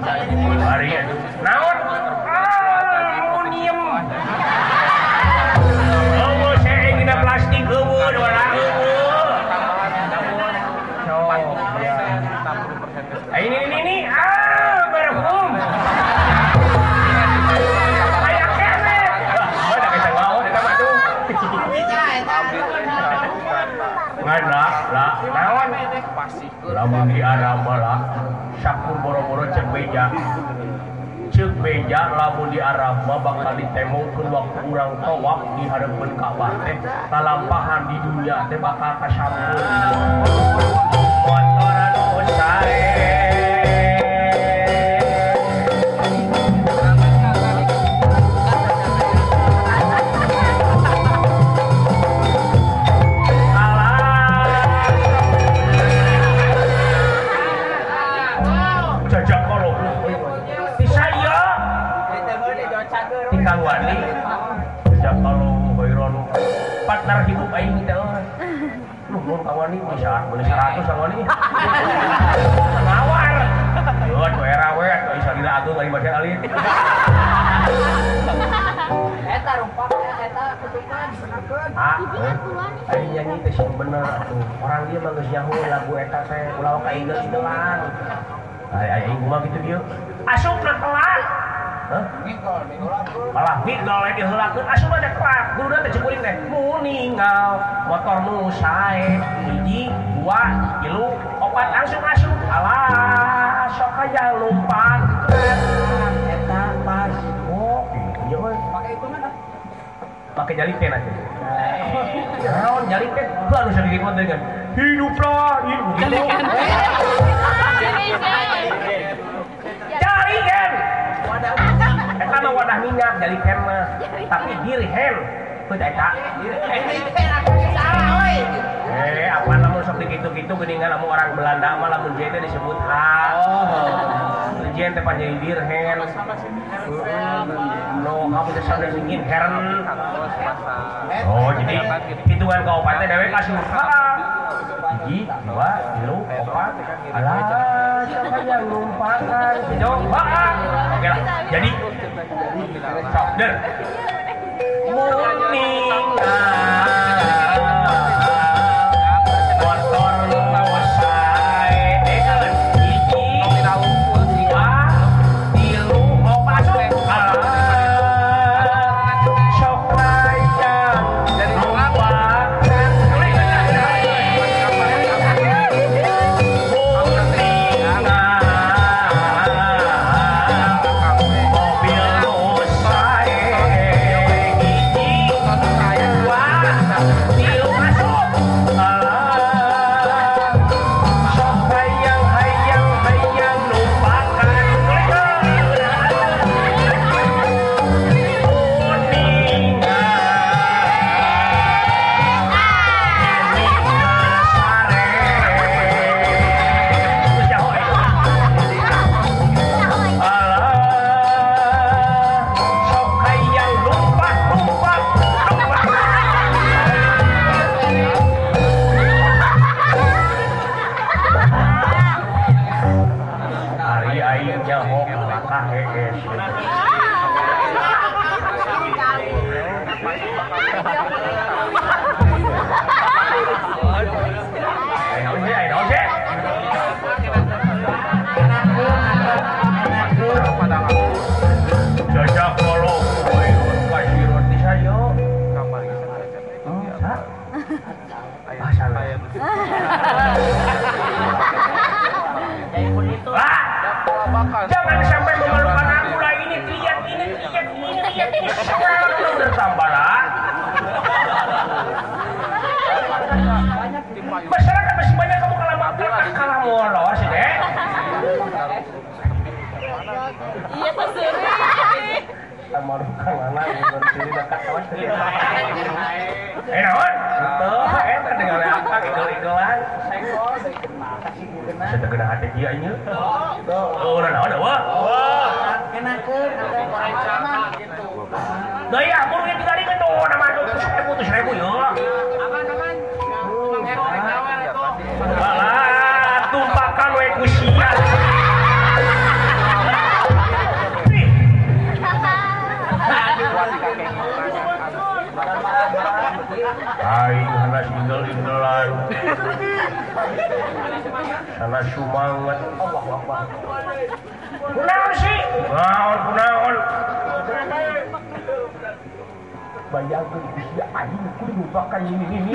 Itu. Naon? lama diarah Malang sakur boro-boro cek meja. Cek meja lamun di Arab bakal ditemukan waktu kurang tawak di hadapan Ka'bah teh. Kalampahan di dunia teh bakal kasampur motoran usai wani bisa boleh 100 ka wani nawar Yun, ku era we, ku isa dina agung lagi baca alit. Eta rumpak eta kutukan. Ah, eh, aing nyanyi teh sing bener atuh. Orang dia mah geus nyaho lagu eta teh ulah ka. Ai aing kumaha kitu dieu? Asupna telat. Hah? Malah ngidol di heulakeun asup ada telat. Guru teh cekuring teh muningal motormu sae hiji dua tilu opat langsung asup. Alah sok aya lumpat. Eta pas. Oh, iya we. Pakai itu mana? pakai jalipen aja. Naon jalipen? Lah nu sedikit mah dengan hiduplah hidup. Jalipen. Eta mah wadah minyak jalipen mah. Tapi eta. Teh aku salah euy. Eh, apa namun sok gitu-gitu geningan lamun orang Belanda mah lamun J teh disebut H. Oh. J teh panjang dirhen. No, kamu teh sada singin hern. Oh, jadi hitungan kabupaten dewe kasih. Hiji, dua, tilu, opat. Alah, siapa yang numpakan? Coba. Oke lah. Jadi, der. Não, não, não. Anak bukan sini dekat kawan Eh naon? Tuh, eh apa igel-igelan. Saya kena hati dia ini. Oh, udah naon wah. Kenakeun ada Gaya, aku yang tinggal di itu nama itu seribu tuh seribu ya. Hana sumangat. Allah Akbar. Kunaon sih? Kunaon, kunaon. Bayangkan usia aing kudu lupakan ini ini.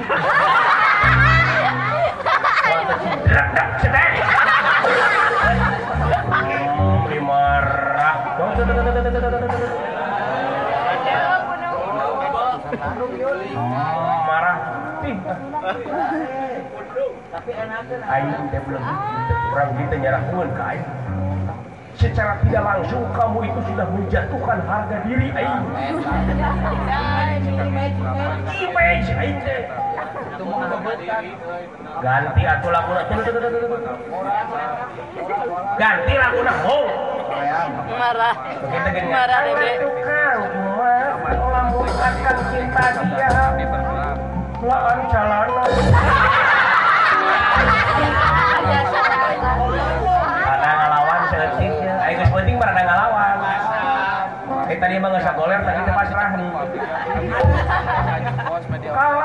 Limarah. Dong, tapi aing teh belum kurang kita aing. Secara tidak langsung kamu itu sudah menjatuhkan harga diri aing. Image aing teh. Ganti atuh laguna. Ganti laguna hong. Marah. Marah dede. Tukang melambungkan cinta dia. Lawan calana. Ada ngalawan ya. Ayo geus penting pada ngalawan. Eh tadi mah geus goler tadi pasrah nih. Kalau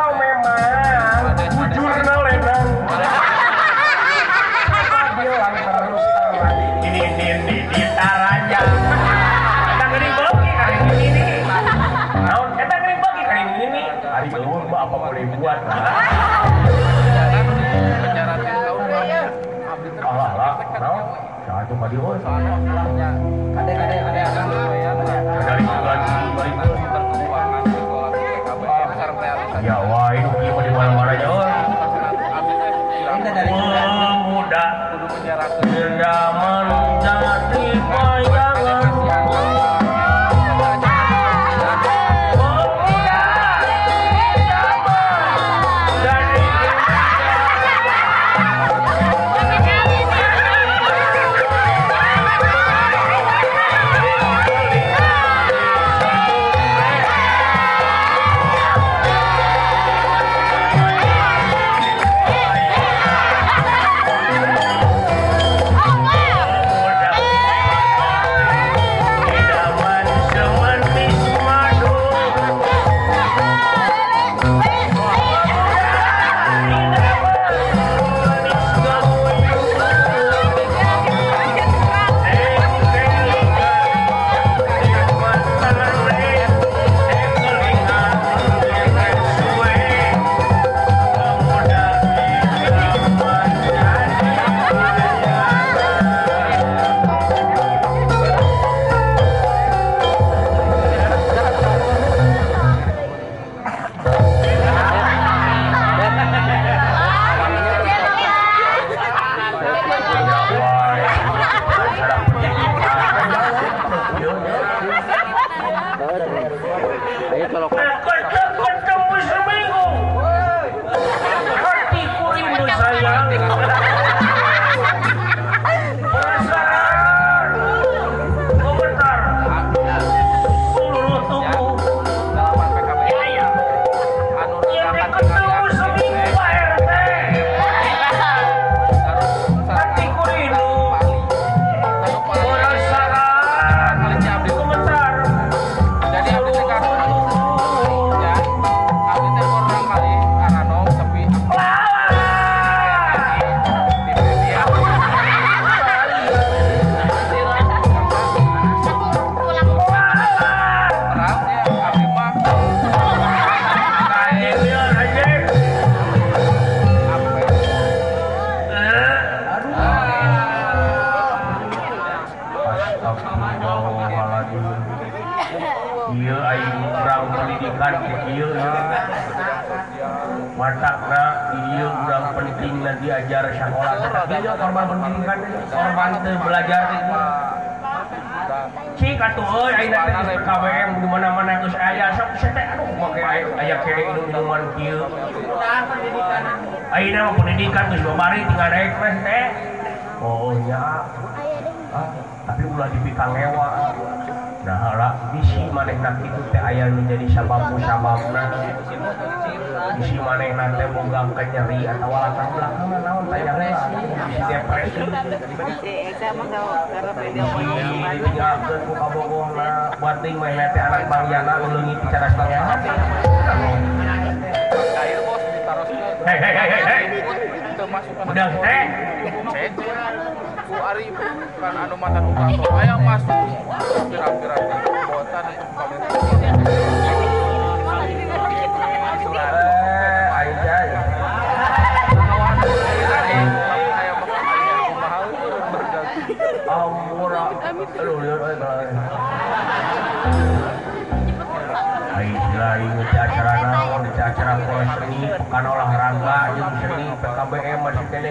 PKBM masih kena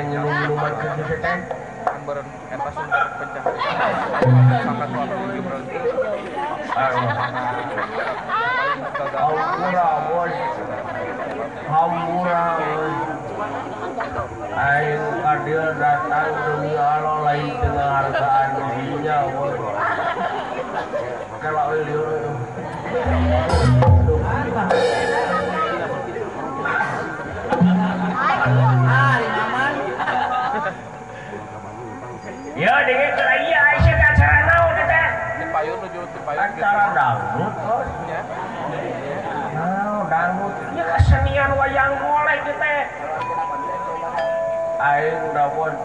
ke teh. Sumber pencahayaan sangat berarti. Ayo kadir datang demi Allah lain dengan hargaan. Kalau liur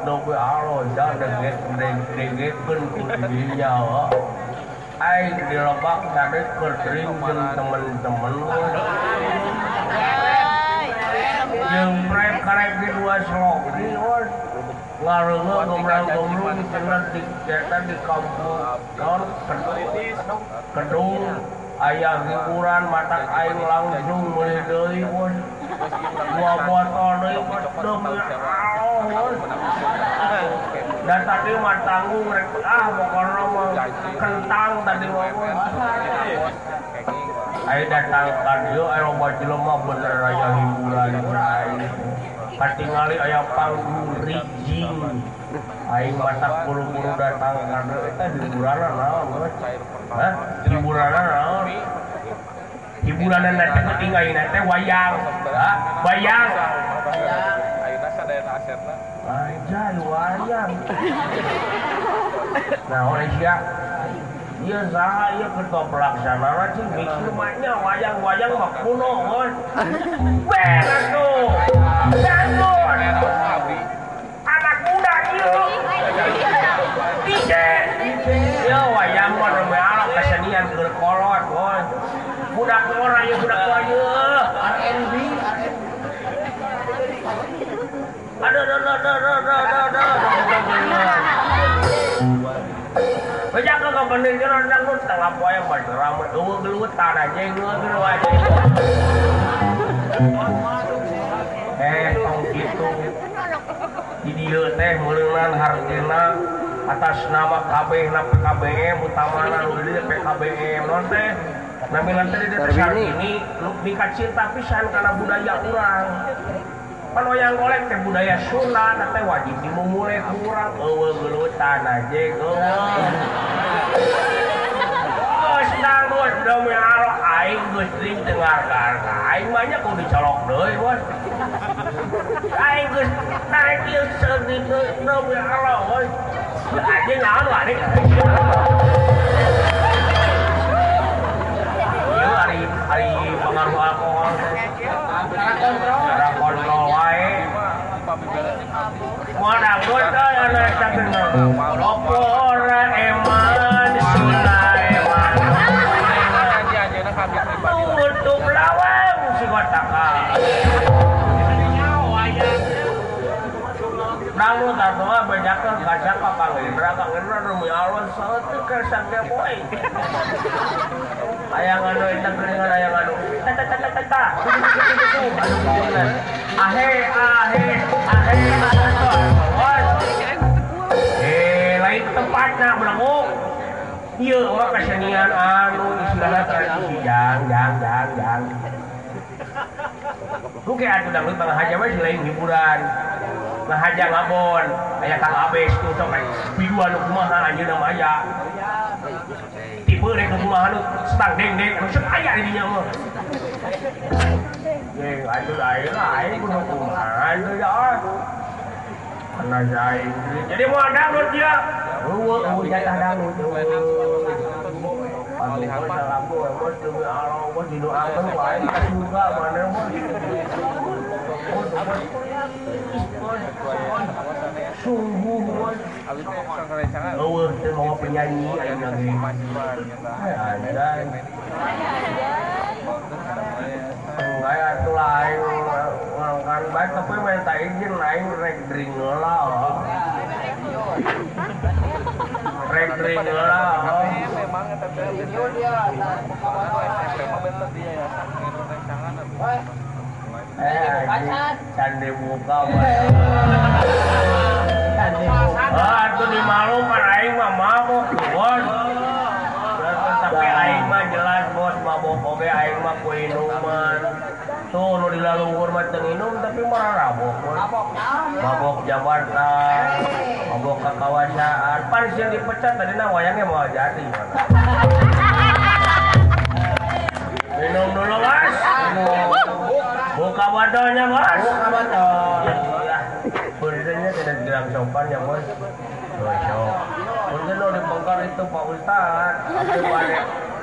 Nobe Arroza degetkeun ku dirinya Aing dilebak ngadek kertering jeung temen-temen Jeung prep karep di dua slok Ngarenga gomrang-gomrung cenah di cetak di kampung Kaon kedung ayah hiburan mata aing langsung mulai deui pun dua botol deui demi Dan tadi mah tanggung ah pokoknya mah kentang tadi wah. Ayo datang ka dieu aya loba jelema bener aya hiburan. Katingali aya panggung rijing. Aing mata buru-buru datang ka dieu eta hiburanna naon? Hah? Hiburanna naon? Hiburanna teh penting ayeuna teh wayang. Wayang. wayang nah Malaysia iya saya ketoprak sana racing mikirnya wayang-wayang mah kuno mon beres tuh bangun anak muda yuk dijek ya wayang mah namanya anak kesenian gerkolot mon budak orang ya budak wayu R&B Aduh, aduh, aduh, aduh, aduh, aduh, aduh, aduh. Bajak ke kebening ke rendang lu setengah poe rame eueuh gelutan aja ngeueuh gelu aja. Eh, tong kitu. Di dieu teh meuleunan hartina atas nama KBH PKBM utamana di PKBM non teh Nami nanti di desa ini lu mika cinta pisan karena budaya urang. Kan wayang golek teh budaya Sunda teh wajib dimumule ku urang eueuh gelutan aja eueuh. Geus dangdut demi Allah aing geus teuing dengarkan. Aing mah nya kudu dicolok deui, bos. Aing geus naik ieu seudi deui ya Allah, bos. Anjing naon wae nih. Ieu hari hari pengaruh alkohol teh. Cara kontrol wae. Mau dangdut teh ana eta bener. Opora eman Sulaiman. Aja aja nak kami pribadi. Tutup lawang si kotaka. Dangdut saeutik kesan ge boy. Aya anu eta geuningan aya anu. Ta ta ta ta ta ta. Anu geuningan. Ahe ahe ahe kesenian anu lain hiburan Rahaja Labon aya Kang Abes tuh sampai biduan kumaha anjeun nama aya. Tipe rek kumaha nu stang dengdeng anu sok aya di dinya mah. Eh, Neng atuh ayeuna ayeuna kumaha ya. Jadi mau dangdut dia. Jatah dangdut. Sungguh. Eueuh, mau penyanyi gitu. Anjay. Enggak ya tuh lain kan baik tapi minta izin lain rek drink lah. Rek drink lah. Memang kerencangan. Eh, anjing, candi buka Ah, itu di malu kan aing mah mabok, bos. Tapi aing mah jelas bos mabok oge aing mah ku inuman. Tuh nu di lalungkur mah teu nginum tapi mah rabok. bos. Mabok jabatan, mabok kekawasaan. Pan sieun dipecat tadi na wayangnya mau jadi. Minum dulu, Mas. Buka botolnya, Bos. Buka botol. Puntennya tidak bilang sopan ya, Bos. Bosok. Punten lo dibongkar itu Pak Ustad. Tapi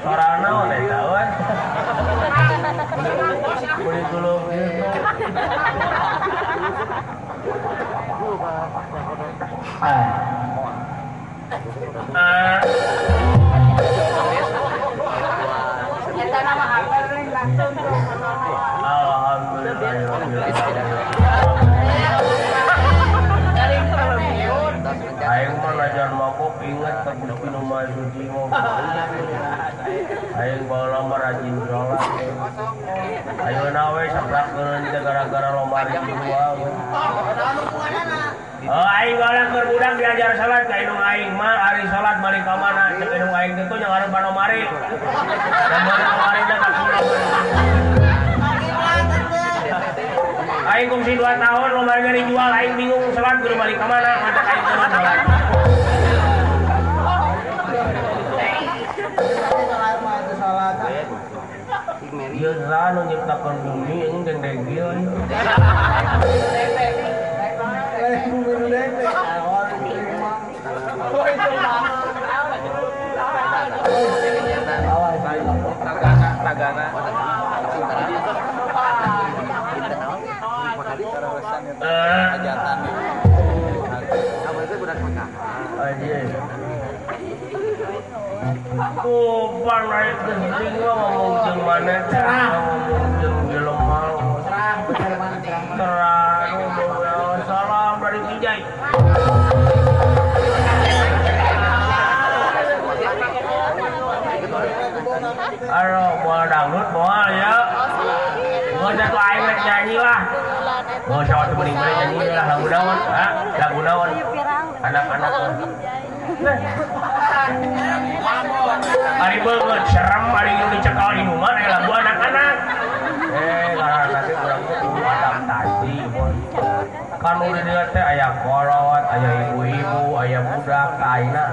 Sorana oleh tawan. Boleh dulu. Ah. Ah. Ka mana? Cek indung aing teh nya ngaran panomari. Nomor nomari da ka Aing kungsi 2 tahun lomari gani jual aing bingung salat kudu balik ka mana? Mata aing teh salat. Ieu saha nu nyiptakeun bumi anjing deng degil. Tagana, tagana. Kupang naik genting lo ngomong jeung mana ngomong jeung jelema terang. terang Salam dari Pinjai. Aduh, mau dangdut mau ya. Mau satu aing nyanyi lah. Mau sama tuh mending nyanyi lah lagu naon? Lagu naon? Anak-anak. Ari banget serem ari nu dicekal di rumah aya lagu anak-anak. Eh, karena nanti kurang kudu adaptasi. Kan udah dia teh aya kolot, aya ibu-ibu, aya budak, aina.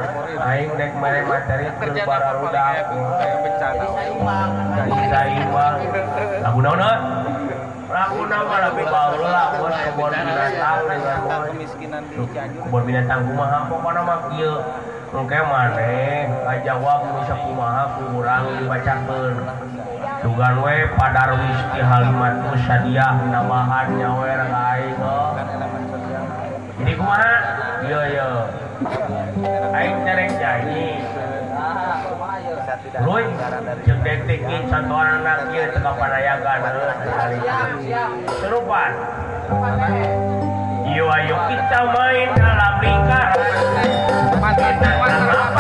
Aing dek mere materi keur barudak. kayak bencana Jadi saimbang. Lagu naon? Lagu naon mah lagu baheula, bos kebon binatang dengan bos. kemiskinan di Cianjur kebun binatang kumaha pokoknya mah kieu Oke maneh ngajawab nusaku kumaha kurang dibacakan Sugan we padar wiski halimatku sadiah namahan nyawer aing oh. Jadi kumaha? Iya iya. Aing cerek janji. Roy, jeung detik ini satu orang nakir tengah panayagan eh. Serupan. Iya ayo kita main dalam lingkaran. Binatang apakah yang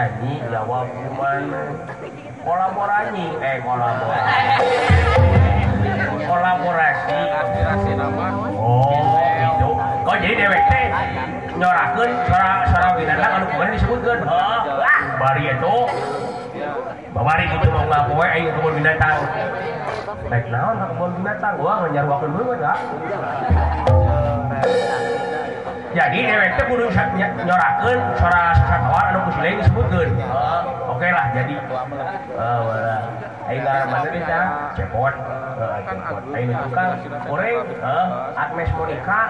nyanyi jawab kuman kolaborasi. Eh kolaborasi. Kolaborasi. Aspirasi nama. Oh gitu. Kok jadi dewek teh? Nyorakeun sarang sarang binatang anu kemarin disebutkeun? Heeh bari itu babari kitu mau ngapoe aing kebun binatang. Baik naon kebun binatang? Wah nyaruakeun dulu ya ah. jadi deweknya kudu nyorakan suara wisatawan anu ku sileng disebutkeun oke lah jadi oh wala. Aing mana bisa cepot aing tukang? Goreng? Heeh Agnes Monica?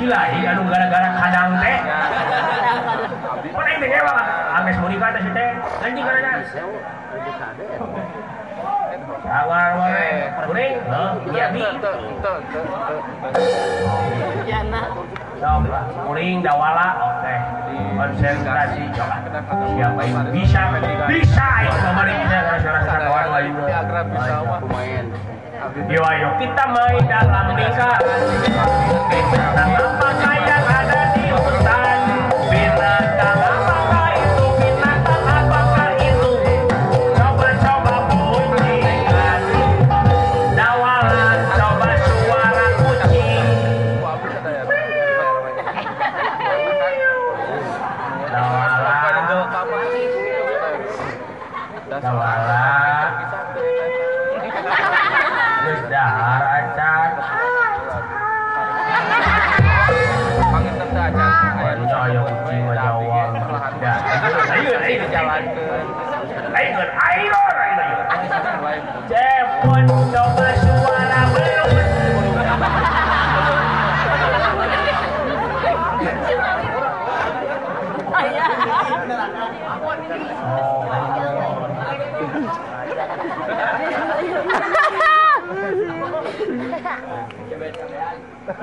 Sila ini anu gara-gara kadang teh. Pan aing teh Agnes Monica teh teh. Anjing gara-gara Sabar wae. Dawala, oke. Konsentrasi, coba. Siapa yang bisa, bisa itu kemarin kita kawan lain. Akrab bisa kita main dalam lingkaran Binatang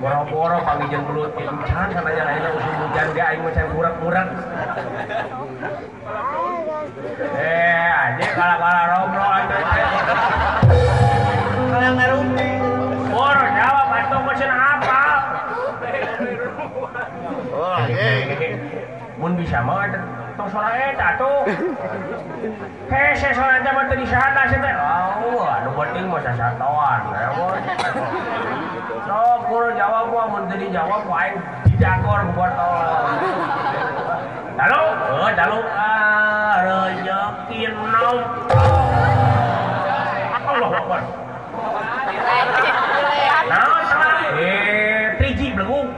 boro-boro panggil belut. Encan sana yang lainnya usul hujan dia aing mah kurang-kurang eh aja kalau-kalau romlo aja kalau ngerumpi eh. boro jawab atau mesin apa? Oh iya mun bisa mah ada tong sora eta eh, tuh eh, hese sora teh mah teu disahana sih teh oh anu penting mah sasatoan ya kudu jawab teu dijawab ku aing didakor buat tolong Dalu, oh dalu, ah, rezeki nom. Allah Akbar. Naon salah? Eh, 3G belum.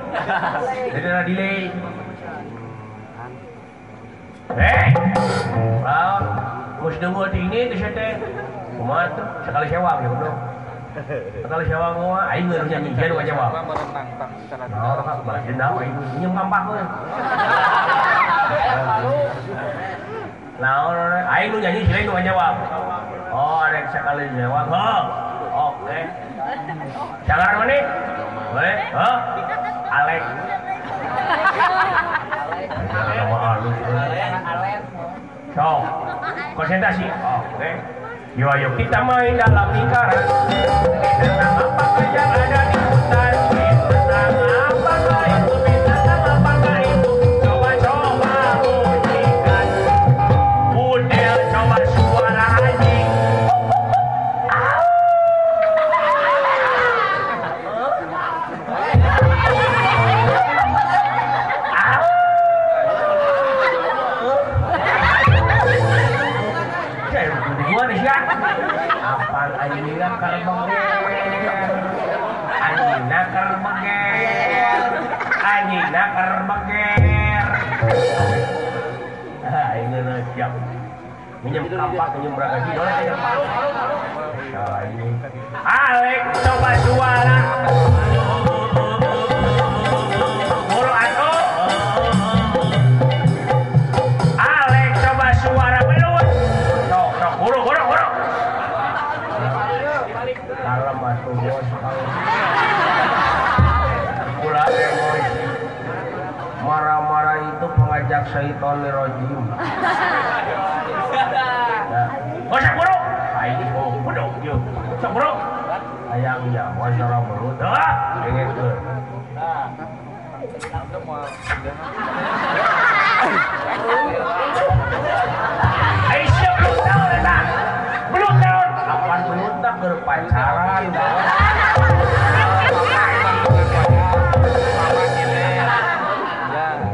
Jadi delay. Eh, ah, mus nunggu di ini tuh? Sekali sewa ya bro. Sekali sewa gua, aing geus nyanyi dia nu jawab. Sama merenang tang secara Oh, kak, balas dendam, aing nyeum kampak we. Nah, orang aing nu nyanyi jawab. Oh, ada sekali jawab. Oh, oke. Jangan mana? Boleh? Oh, Alek. Nama halus. So, konsentrasi. Oke. Yuk, ayo kita main dalam lingkaran. Tentang apa yang ada di hutan. Tentang apakah Minjem kampak, minjem berapa sih? Nah, ini. Alek, coba emosi. Marah-marah itu pengajak syaitan rojim. Ayangnya, masalah belut. Ah, ini tuh. Udah mau Aisyah belum. Belum. Kapan berpacaran?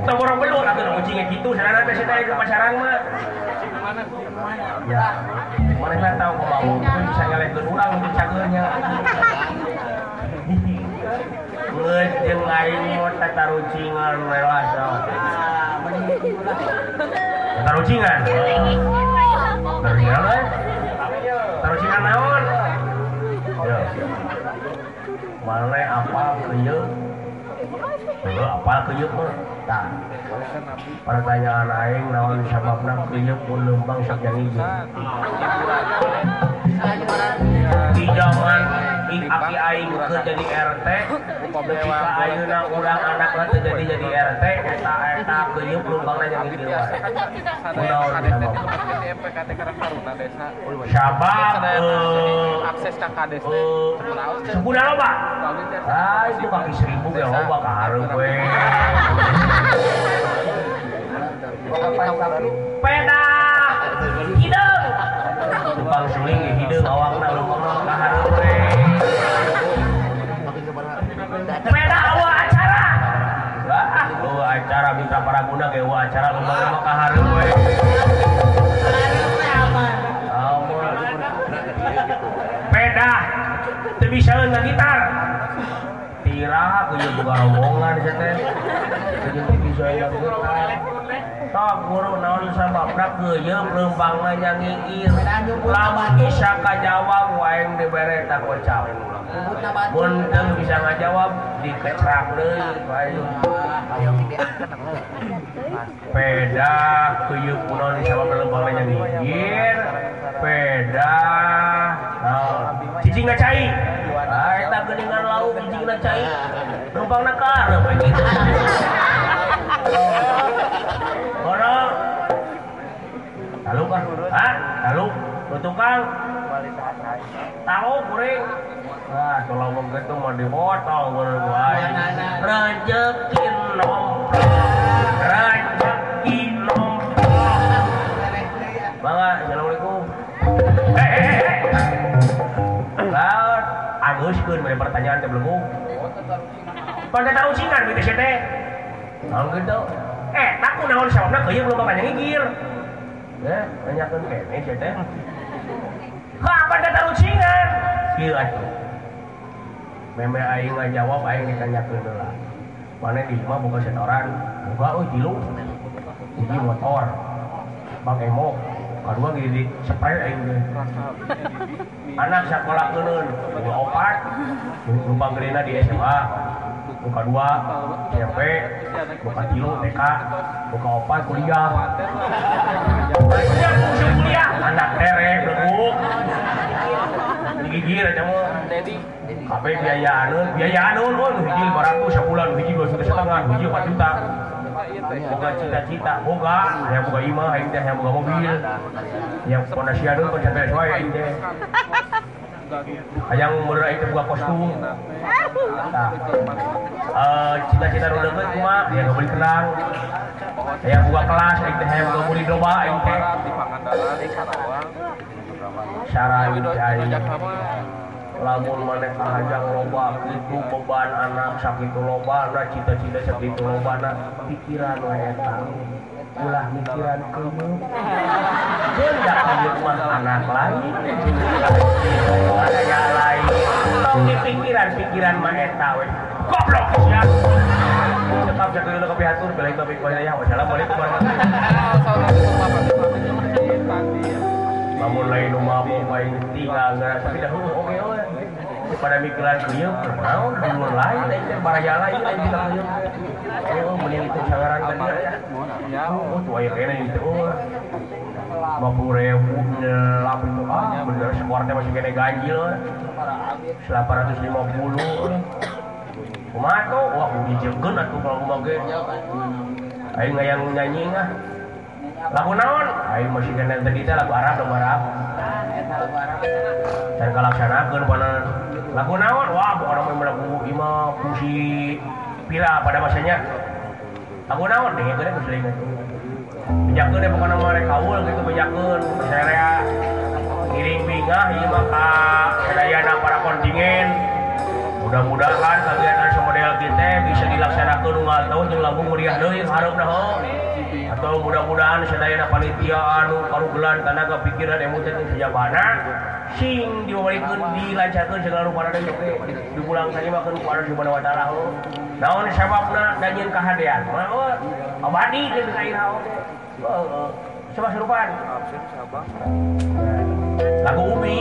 Belum gitu. Tanya ke pacaran mah. ya mereka tahu mau bisa ngelekun orang untuk cagurnya Beujeung lain mah tata rucingan we naon? Ya. Mana apa kieu? Heeh, apa? hutan pertanyaan lain naon sababna kriuk lembang sakjang hijau di zaman i- aki aing ke jadi RT, ketika ayeuna urang anakna teu jadi jadi RT, eta eta keuyeuk leumbangna yang hiji wae. Kunaon eh akses ke kades eh sepuluh loba. Teh. Ah, itu kaki seribu ya loba ka hareup we. Peda. Hideung. Tukang suling hideung awakna leumpangna Paraguna gewa acara lembaga maka hareup we. Pedah. teu bisa nggak gitar. Tira, kuyu boga rombongan sih teh. Kuyu teu bisa nggak gitar. Tok guru naon sababna kuyu leumpangna nyangingir. Lamun isa ka Jawa wae dibere tak kocap. Mun teu bisa ngajawab dikecrak deui wae. Peda kuyuk kunaon sabab leumpangna nyanyiin. Peda naon cicing ngacai. Ah eta geuningan lauk cicing ngacai. Leumpangna kareup we gitu. Orang Lalu kan? Hah? Lalu? Tukang? Tahu kuring? Nah, kalau ngomong gitu mau dipotong kuring wae. Rezeki nomplok Raja Inom. Mangga, assalamualaikum. Eh, eh, eh. Laut, anguskeun mere pertanyaan teh belum. Pada tahu cingan gitu sih teh. Tahu gitu. Eh, tak kunaon sababna keuyeung belum banyak ngigir. Ya, nanyakeun kene sih teh. Ha, pada tahu cingan. Kieu atuh. Meme aing ngajawab aing ditanyakeun heula. Mana di imah boga setoran? Boga euy tilu. Hiji motor. Bang Emo. Kadua gini spray aing teh. Anak sekolah boga opat. Numpang gedena di SMA. Boga dua SMP, boga tilu TK, boga opat kuliah. Kuliah. Anak tere, beleguk. Digigir aja mah. Kabeh biayaan, biayaan ulun hiji 500 sebulan, hiji 2 juta setengah, hiji 4 juta. Boga cita-cita, boga, yang boga imah, yang boga mobil, yang pondasian pun sampai sesuai yang meureun itu boga kostum. Nah, eh cita-cita nu deukeut kumaha? Ya beli kenang. Hayang boga kelas, yang murid loba, yang teh. di Pangandaran Karawang Saran Widodo cai Jakama lamun maneh kahajang loba itu beban anak sakitu loba na cita-cita sakitu loba na pikiran we eta ulah mikiran keueuh jeung da ieu mah anak lain. Aya lain. Tong dipikiran-pikiran mah eta we goblok ya. Tetap jaga dulu ke pihatur bela itu tapi ya. Wassalamualaikum warahmatullahi Namun lain rumah mau main tinggal tapi dah oke oke pada mikiran dia mau dulu lain aja baraya lain aja kita yo oh mending itu saweran tadi ya. Oh tuh air kena itu lima puluh ribu nyelap itu. Ah bener sekuarnya masih kena ganjil. Delapan ratus lima puluh. Kumaha tuh wah udah jengkel atuh kalau mau gede ayo nggak yang nyanyi ah. nggak lagu naon ayo masih kena tadi teh lagu Arab lagu Arab. Dan kalaksanakan mana? Lagu naon wah orang memang lagu ima kusi pira pada masanya lagu naon deh gue tuh sering. Bejakan deh pokoknya mereka kaul gitu bejakan saya giring pingah iya maka sedayana para kontingen. Mudah-mudahan kalian semodel kita bisa dilaksanakan ulang tahun yang lagu meriah deh harap nah atau mudah-mudahan sedaya panitia anu karugelan tenaga pikiran emosi di sejabana sing diwalikkan dilancarkan segala rupa dan oke dipulang tadi makan kepada subhanahu wa ta'ala naon sebabna danyin kehadian? Oh, oh. Abadi lebih kain hao sebab serupan. Lagu umi.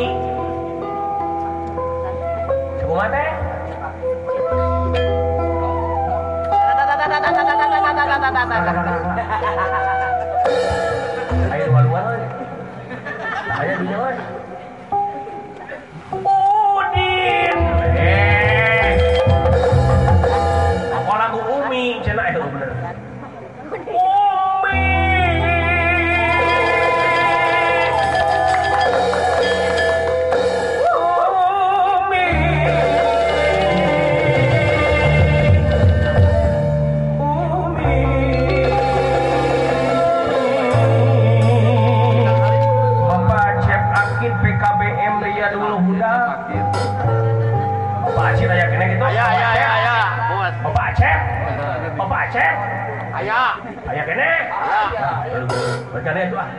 Sebuah teh Tata tata tata tata tata tata tata tata ¡Ja! baca itu ah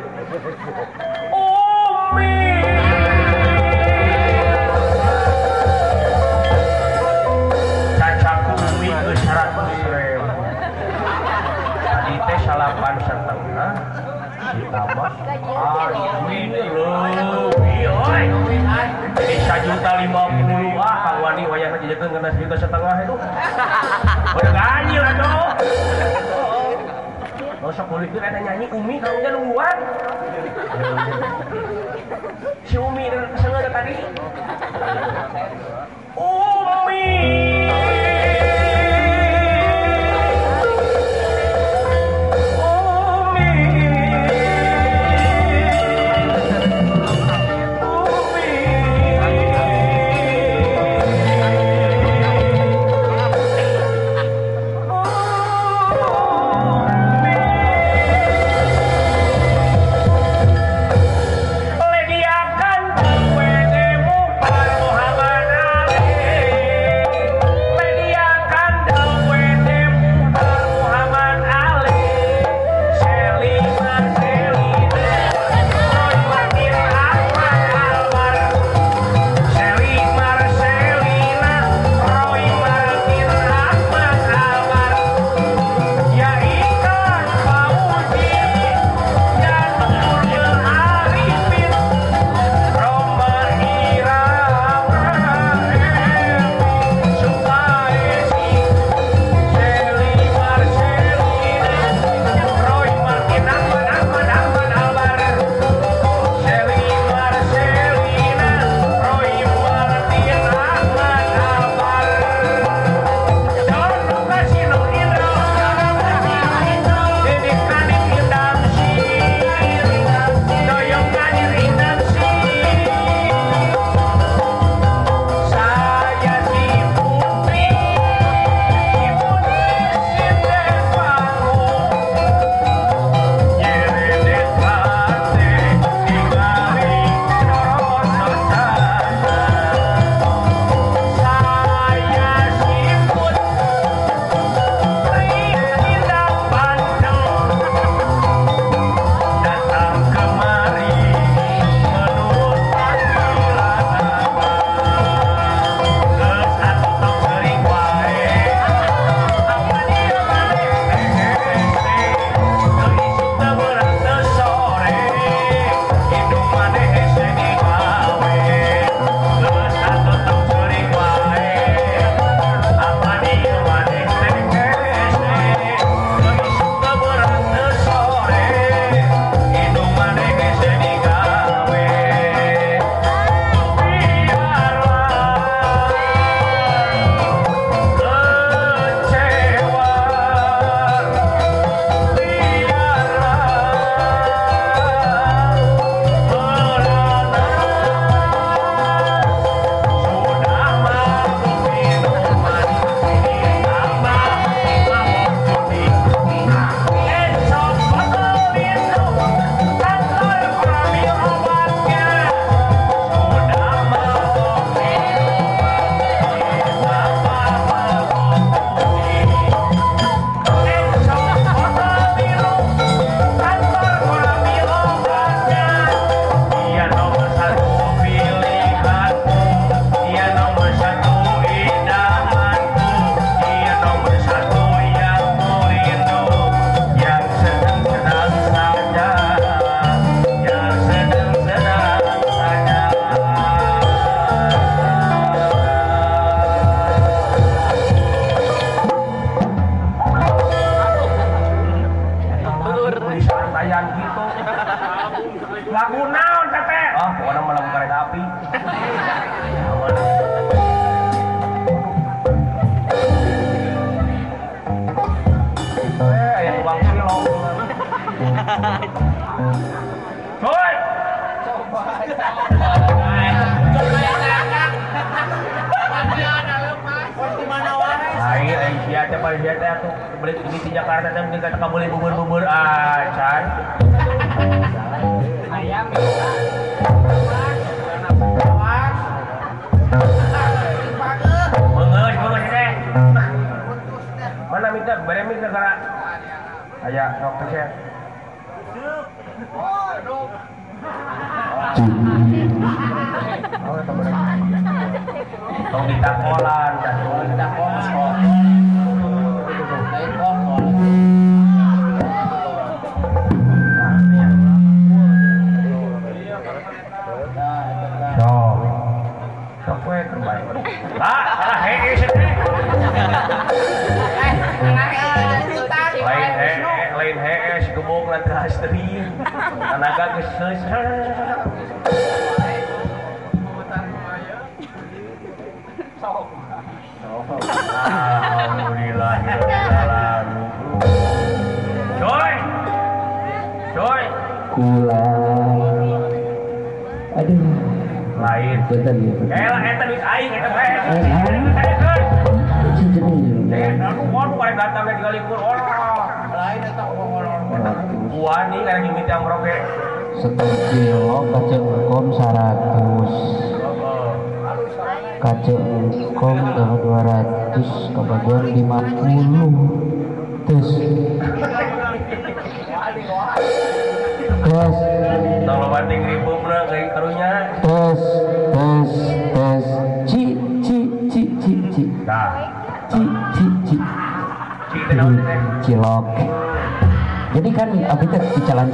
Umi cacaku Umi ke seratus ribu tadi teh salapan setengah ditambah ah Umi lebih oi jadi sajuta lima puluh ah kang Wani wayang aja jadi setengah itu udah ganjil aduh sok kulit itu ada nyanyi Umi kamu jangan nungguan. Si Umi sengaja tadi. Umi.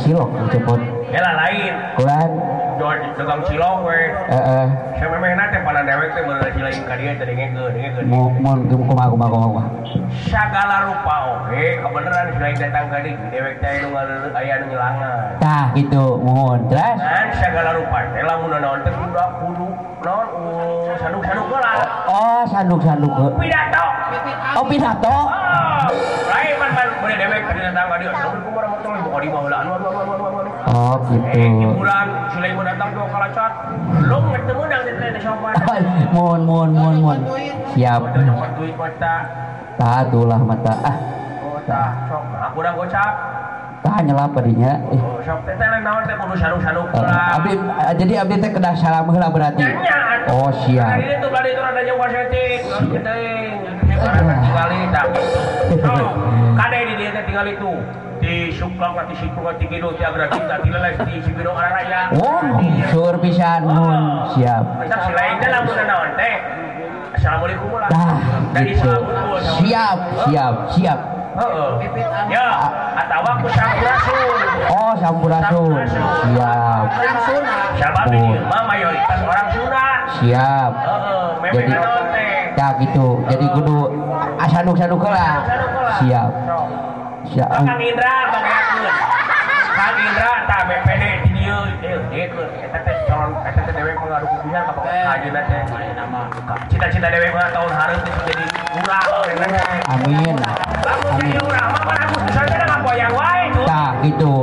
Cilok cepot Ya lah lain. kulan di tukang cilok we. eh eh Saya memang nanti pada dewek teh bener cilain ka dia tadi ngegeun ngegeun. mau mau kumaha kumaha kumaha Sagala rupa oke, kebenaran selain datang ka dieu dewek teh nu aya nu ngilangan. tah gitu mohon terus Kan sagala rupa teh lamun naon teh kudu kudu naon saduk-saduk heula. oh sanduk sanduk Pidato. oh pidato lain man Anu anu anu anu anu. oh Eh, gitu hiburan Sulaiman datang tuh di mohon mohon mohon mohon siap duit mata. ah Oh, tah, sok. Aku udah gocap. tah nyela padinya eh Oh, sok teh teh lain naon teh kudu sarung-sarung Eh, lah. abdi eh, jadi abdi teh kedah salam heula berarti oh siap Tadi itu tadi itu ada setik. Dah kade di dia tinggal itu. Di suklak nanti situ nanti gitu ti agra kita dileles di Cibinong Raya. oh sur pisan mohon siap Masa si lain teh lamun naon teh. Assalamualaikum lah. Dah, Dari gitu. sama- Siap, siap, siap. Ya, atawa ku sampurasun. Oh, sampurasun. Siap, Siapa Oh. ini? Mayoritas orang Sunda. siap. Jadi, ya gitu. Jadi kudu asaduk-saduk lah. Siap, siap. Kang Indra. Kang Indra tah BPD di dieu eh dekeun eta teh calon eta teh dewe ajeuna teh. Cita-cita dewe mah tahun hareup teh jadi murah. Amin. Lamun Amin. jadi mah aku wae. Nah, gitu.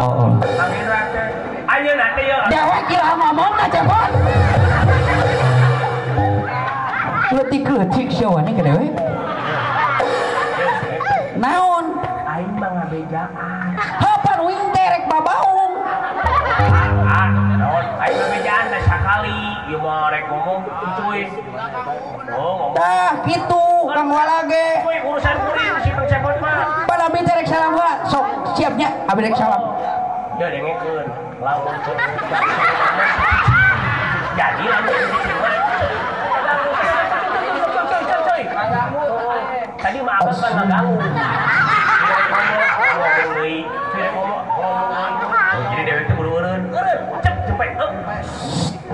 Oh, oh. Kang Indra teh ayeuna teh yeuh. Dewek kira ngomong na cepot. Letik-letik siapa nih ke dewek? Naon? Aing mah ngabejaan. Hapan wing terek babaung. Ah, naon? Aing ngabejaan teh sakali ieu mah rek ngomong cuy. Oh. Dah gitu, Kang. Cuy, urusan kuring si Kang Cepot mah. Pan abdi terek salam heula. Sok, siapnya abdi terek salam. Ya dengekeun. Lamun Jadi lamun Tadi mah abang kan ngaganggu. Ngomong deui. Cek ngomong ngomong. Oh, Jadi dewek teh buru-buruan. Eureun, cep cepet. Eup.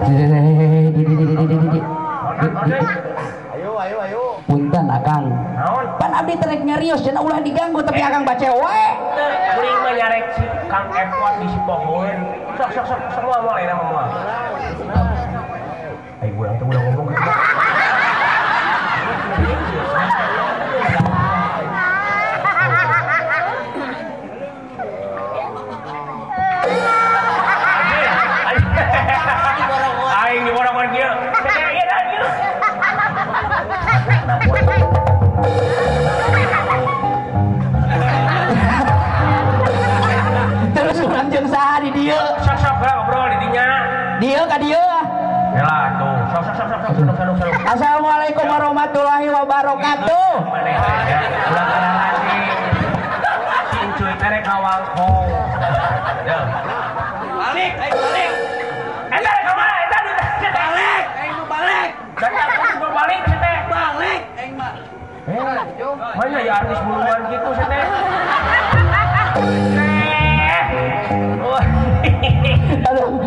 Di di di di di di di di. Onak, onak. Ayo, ayo, ayo. Punten Akang. Naon? Pan abdi terek nyarios cenah ulah diganggu tapi Akang baca we. Kuring mah nyarek Kang Epot di Sipohon. Sok sok sok semua. Ayo ulang tuh udah dieu ka dieu Yalah tuh. Sok sok sok sok sok sok sok. Assalamualaikum warahmatullahi wabarakatuh Mana ya? Ulang ulang lagi. Cing cuy tere kawang kong. Ya. Balik, balik. Eta ke mana? Eta Balik, ayo balik. Balik teh. Balik, ayo mah. Eh, mana ya artis buluan gitu teh? Sarung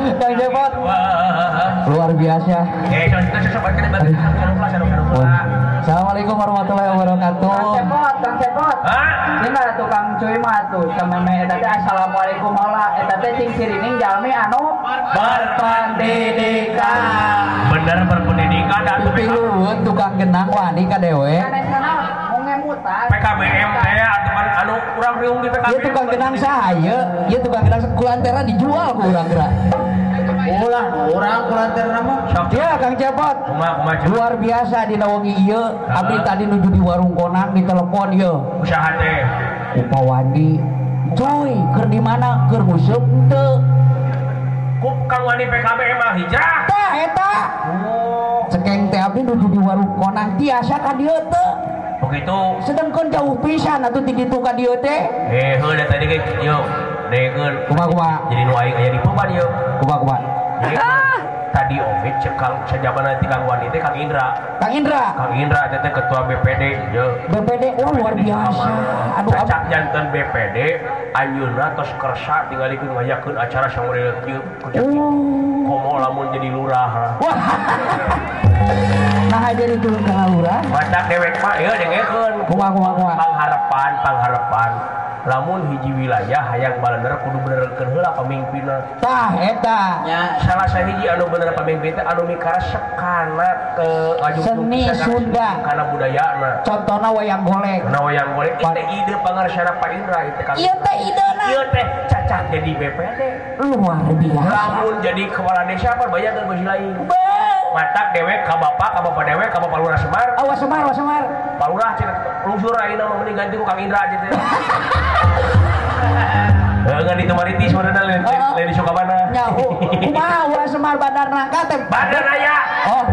lah, sarung sarung lah. Assalamualaikum warahmatullahi wabarakatuh Cepot, Kang Cepot. Hah? Ini mah tukang cuy mah tuh sama me eta teh assalamualaikum heula eta teh cing sirining jalmi anu berpendidikan. Bener berpendidikan dan tapi luhut tukang genang wani ka dewe ngemutan. PKBM teh kurang riung di PKBM. Ieu tukang genang saha ieu tukang genang kulantera dijual ku urang geura Ulah, urang kulantar nama. Sok. Iya Kang Cepot. Luar biasa di nawangi ieu abdi tadi nuju di warung konang di telepon ieu Usaha teh. upawandi cuy keur di mana? Keur nguseup teu Kup Kang Wani PKBM mah hijrah. tah eta. Oh, cekeng teh abdi nuju di warung konang. Tiasa ka dieu teu begitu. sedangkan jauh pisan atuh ti ditu ka dieu teh Eh, heuh da tadi ge yuk. Degeun. kumaha kumaha Jadi nu aing aya di Puban yuk. kumaha kumaha Jadi tadi oge cek Kang sajabana ti Kang Wani teh Kang Indra. Kang Indra? Kang Indra teh teh ketua BPD yuk. BPD wah luar biasa. aduh Cacak jantan BPD anjeunna tos kersa tinggalikeun ngayakeun acara samodel kieu oh. komo lamun jadi lurah. Wah. Nah jadi turun ke lurah. Badak dewek mah ieu dengekeun kumaha kumaha kumaha pangharapan pangharapan lamun hiji wilayah hayang balener kudu pamimpinna tah eta. Salah sahiji anu bener pamimpin teh anu mikara sekana ke Seni Sunda. kana budayana. Contohna wayang golek. Karena wayang boleh Pan- itu ide pangarsana Pak Indra itu kan iya teh idena Ieu teh cacak jadi BPD. Luar biasa. Lamun jadi kepala desa apa banyak kan lain Matak dewek ka bapak ka bapak dewek ka bapak lurah semar. Awas semar awas semar. Pak lurah cina lungsur ayeuna mah mending ganti ku Kang Indra aja teh Eh, ngan itu maritis mana lain lain di Sukabana. nya oh, kumaha awas semar bandar nangka teh? Bandar aya. oh.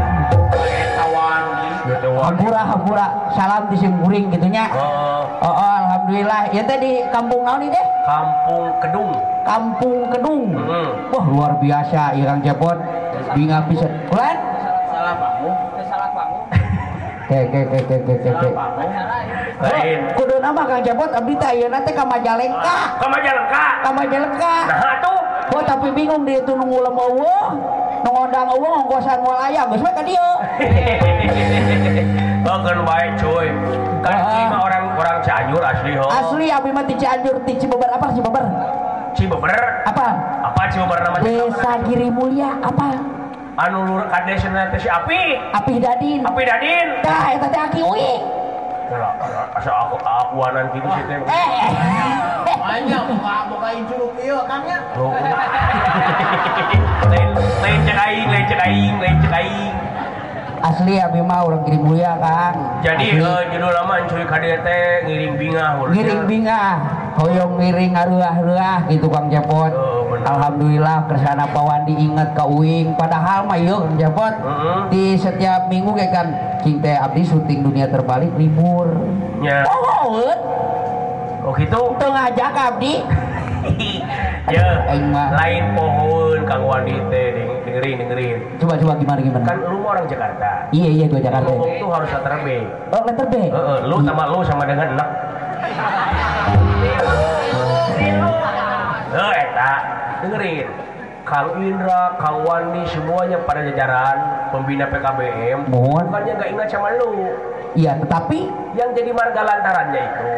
Tawan gitu. hampura hampura. Salam di simkuring gitunya Oh, oh, oh alhamdulillah. Ya teh di kampung naon ini teh? Kampung Kedung. kampung kedung. Heeh. wah luar biasa Kang Cepot. Binga pisan. Kulan kudu nama Kang Cepot abdi teh ayeuna teh ka Majalengka Ka Majalengka. ka Majalengka Nah, tuh. Oh tapi bingung dia tuh nunggu lem eueuh. Nu ngondang eueuh ngongkosan walaya geus we ka dieu. Bagen baik cuy. Kan Ah. mah orang orang Cianjur asli ho. Asli abi mah ti Cianjur ti Cibeber apa Cibeber? Cibeber. Apa? Apa Cibeber namanya? Desa Giri Mulia apa? Anu lur kadesna teh si Api. Api Dadin. Api Dadin. Tah eta teh aki uwi. Asa aku akuanan gitu sih teh. Eh. Banyak buka bukain curug ieu kangnya. Oh. Lain lain cek aing, lain cek aing, lain cek aing. Asli abi mah urang Giri Mulia Kang. Jadi eh, judul lama cuy kadieu teh ngiring bingah ngiring bingah hoyong ngiring areuah-reuah gitu Kang Cepot. Oh, bener. Alhamdulillah kersana pawan diinget ke uing padahal mah yuk Kang Cepot. Di setiap minggu kayak kan King teh abdi syuting dunia terbalik libur Nya. oh Oh gitu. teu ngajak abdi Ya, lain pohon Kang Wandi teh deng- dengerin dengerin. coba coba gimana gimana Kan lu mah orang Jakarta. iya iya gua Jakarta Ngomong tuh harus letter B. oh letter B Heeh, lu sama lu sama dengan enak. Eh, eta dengerin. Kang Indra, Kang Wandi semuanya pada jajaran pembina PKBM. Mohon. Bukannya nggak ingat sama lu. Iya, tetapi yang jadi marga lantarannya itu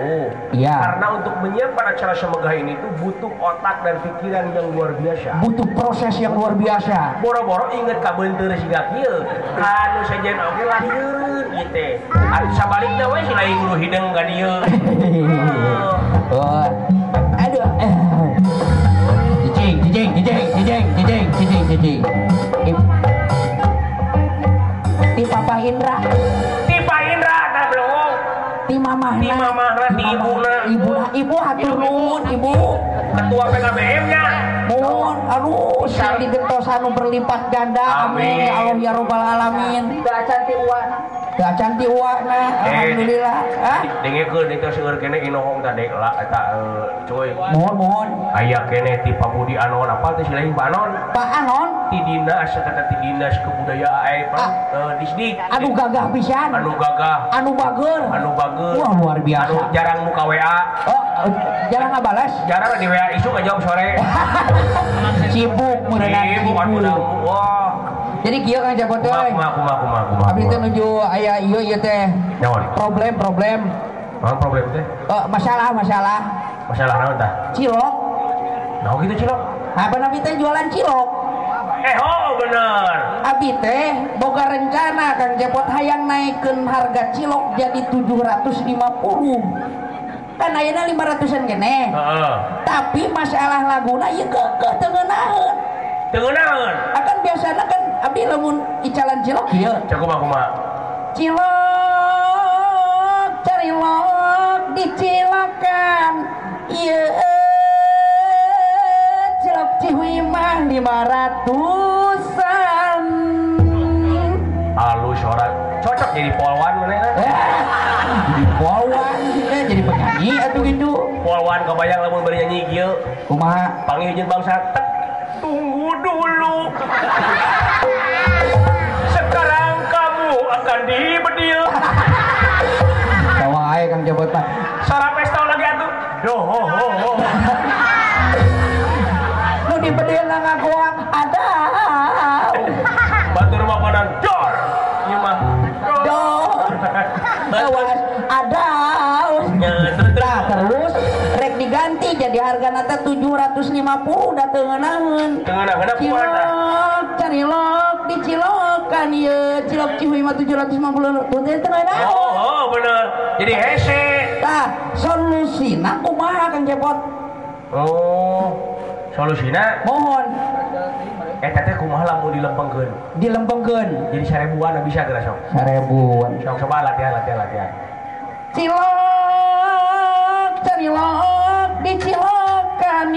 Iya. karena untuk menyiapkan acara semegah ini itu butuh otak dan pikiran yang luar biasa butuh proses yang luar biasa. boro-boro inget ka benteur siga kieu anu sejen oge lahirun gitu anu sabalikna we si lain guru hideng ka dieu oh, aduh. eh. Cicing, cicing, cicing, cicing, cicing, cicing, cicing. Ip- Ti Papa Indra, ti Mama, Ti mamahna, ti ibuna. ibu, ibu hatur nuhun, ibu. ketua PKBM nya Mohon, aduh, saya digentos anu berlipat ganda. Amin. Ya Allah ya Rabbal alamin. Teu cantik uang. Gak cantik uakna, alhamdulillah. Hah? dengekeun itu seueur kene inohong tadi lah eta eh, cuy Mohon, mohon. aya kene ti Pabudi Anon apa teh si lain Pak Anon Pak Anon, ti dinas kata ti dinas kebudayaan eh, disdik anu gagah pisan, anu gagah anu bager. anu bagus Wah, luar biasa. anu jarang muka WA Oh, eh, jarang ngabalas. jarang di WA isu nggak jawab sore Sibuk, merenang ibu kan udah sibuk. wah Jadi kieu Jabot kumaha teh. kumaha kumaha kumaha kumaha Abdi teh nuju aya ieu ieu teh. nyawan Problem, problem. naon problem teh Eh, masalah, masalah. masalah naon tah Cilok. nah gitu cilok Apa nabi teh jualan cilok? eh oh bener Abi teh boga rencana Kang Jepot hayang naikkeun harga cilok jadi 750. Kan ayeuna 500-an kene. heeh Tapi masalah laguna ieu kekeh teu ngeunaheun. tengenaun Akan biasanya kan abdi lamun icalan cilok ieu. cek kumaha kumaha Cilok cari lok dicilokan. Ieu cilok cihui mah 500-an. halus orang cocok jadi polwan mana kan Eh, jadi polwan eh, jadi penyanyi atau gitu polwan kebayang lamun bari nyanyi kieu kumaha? Panggil jeung bangsa tek. Tunggu dulu. Sekarang kamu akan dibedil. Tawa ae kang jabot mah Sarap pesta lagi atuh. Doh, ho, ho, ho. nu dibedil ngagoang ada. Batur makanan dor. Ieu mah dor. Awas. Ada harga nata 750 udah kumaha tah? cilok cari lok dicilokan ieu cilok cihui mah 750 tuh teh tengenaheun Oh, oh, bener. Jadi hese. Tah, solusina kumaha Kang Jepot? Oh, solusina Mohon eta teh kumaha lamun dilempengkeun. dilempengkeun Jadi sarebuan bisa geus sok. sarebuan. Sok coba latihan latihan latihan. Cilok, cari lok, dicihokan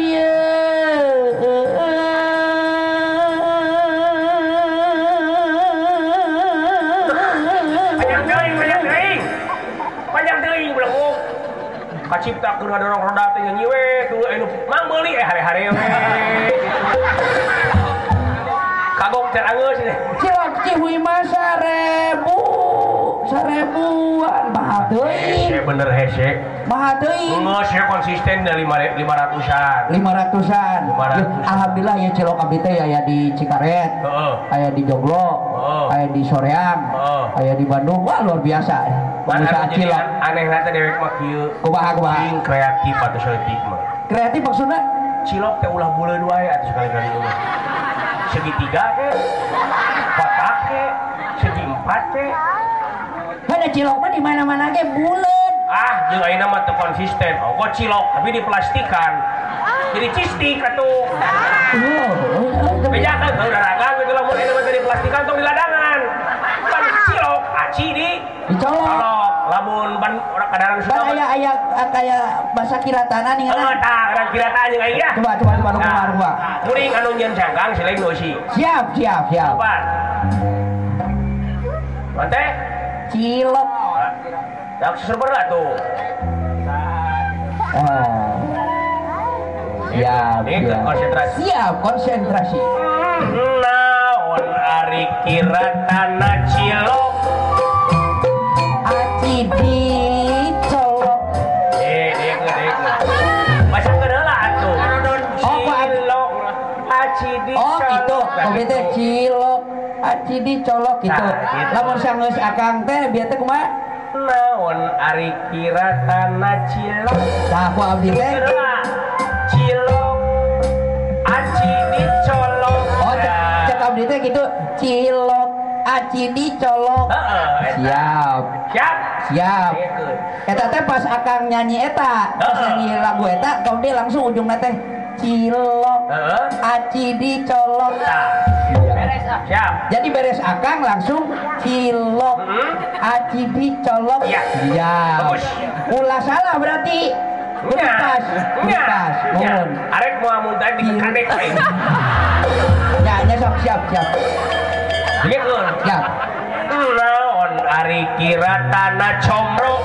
kacipta kudu dorong roda teh nyanyi we dulu anu mang beuli eh hari-hari we kagok teh angeus cilok cihuy masare sarebuan, mahal Hese bener hese. Nggak saya konsisten dari lima ratusan. lima ratusan. 500. Alhamdulillah ya cilok abdi teh aya di Cikaret, Heeh. aya di Joglo, Oh. aya di Soreang, Oh. aya di Bandung. Wah luar biasa. Pengusaha cilok. aneh nanti dewek mah kieu. Kumaha kumaha. Kreatif atau mah. Kreatif maksudnya? Cilok teh ulah buleun wae atuh sekali-kali mah. Segitiga ke, kotak ke, segi empat ke. Ada cilok mah di mana-mana ge bulet. Ah, jeung ayeuna mah teu konsisten. Oh, kok cilok tapi diplastikan. Jadi cistik atuh. Oh, Bejakan kalau udah ragang gitu lamun ayeuna mah diplastikan tong di ladangan. Kan cilok aci di dicolok. Colok, lamun ban orang kadaran Kan sudah. aya aya kayak bahasa kiratana nih Eh, kan. tah, kadang kira tanya kayak ya. Coba coba coba lu kumaha. Kuring anu nyen cangkang si lain dosi. Siap siap siap. Coba. Mante? Cilok. Dak serber lah tuh. Oh. Siap. Ini siap. konsentrasi. Siap konsentrasi. Naon ari kira tanah cilok. Aci dicolok. Eh, dek, dek. Baca kedeula atuh. Oh. Cilok. Aci di Oh itu, kopi teh cilok. Aci dicolok gitu. Nah, gitu. Lamun sanggeus akang teh biar teh kumaha? naon Ari kira tanah cilok Nah, aku abdi teh. Cilok aci dicolok Oh, cek, cek abdi teh gitu. Cilok, aci dicolok. Heeh. Siap, siap siap. Gitu. Eta teh pas akang nyanyi eta, pas nyanyi lagu eta, kau dia langsung ujungnya teh cilok, aci dicolok. Nah, beres ah siap Jadi beres akang langsung cilok, Hmm. aci dicolok. Iya. Siap. Bagus. Ulah salah berarti. Kudu Nya, pas, kudu nya, pas. nya. Mohon. Arek mau muntah di kadek lain. Ya, nya sok siap, siap. Gitu. Siap. Naon Ari kira tanah combro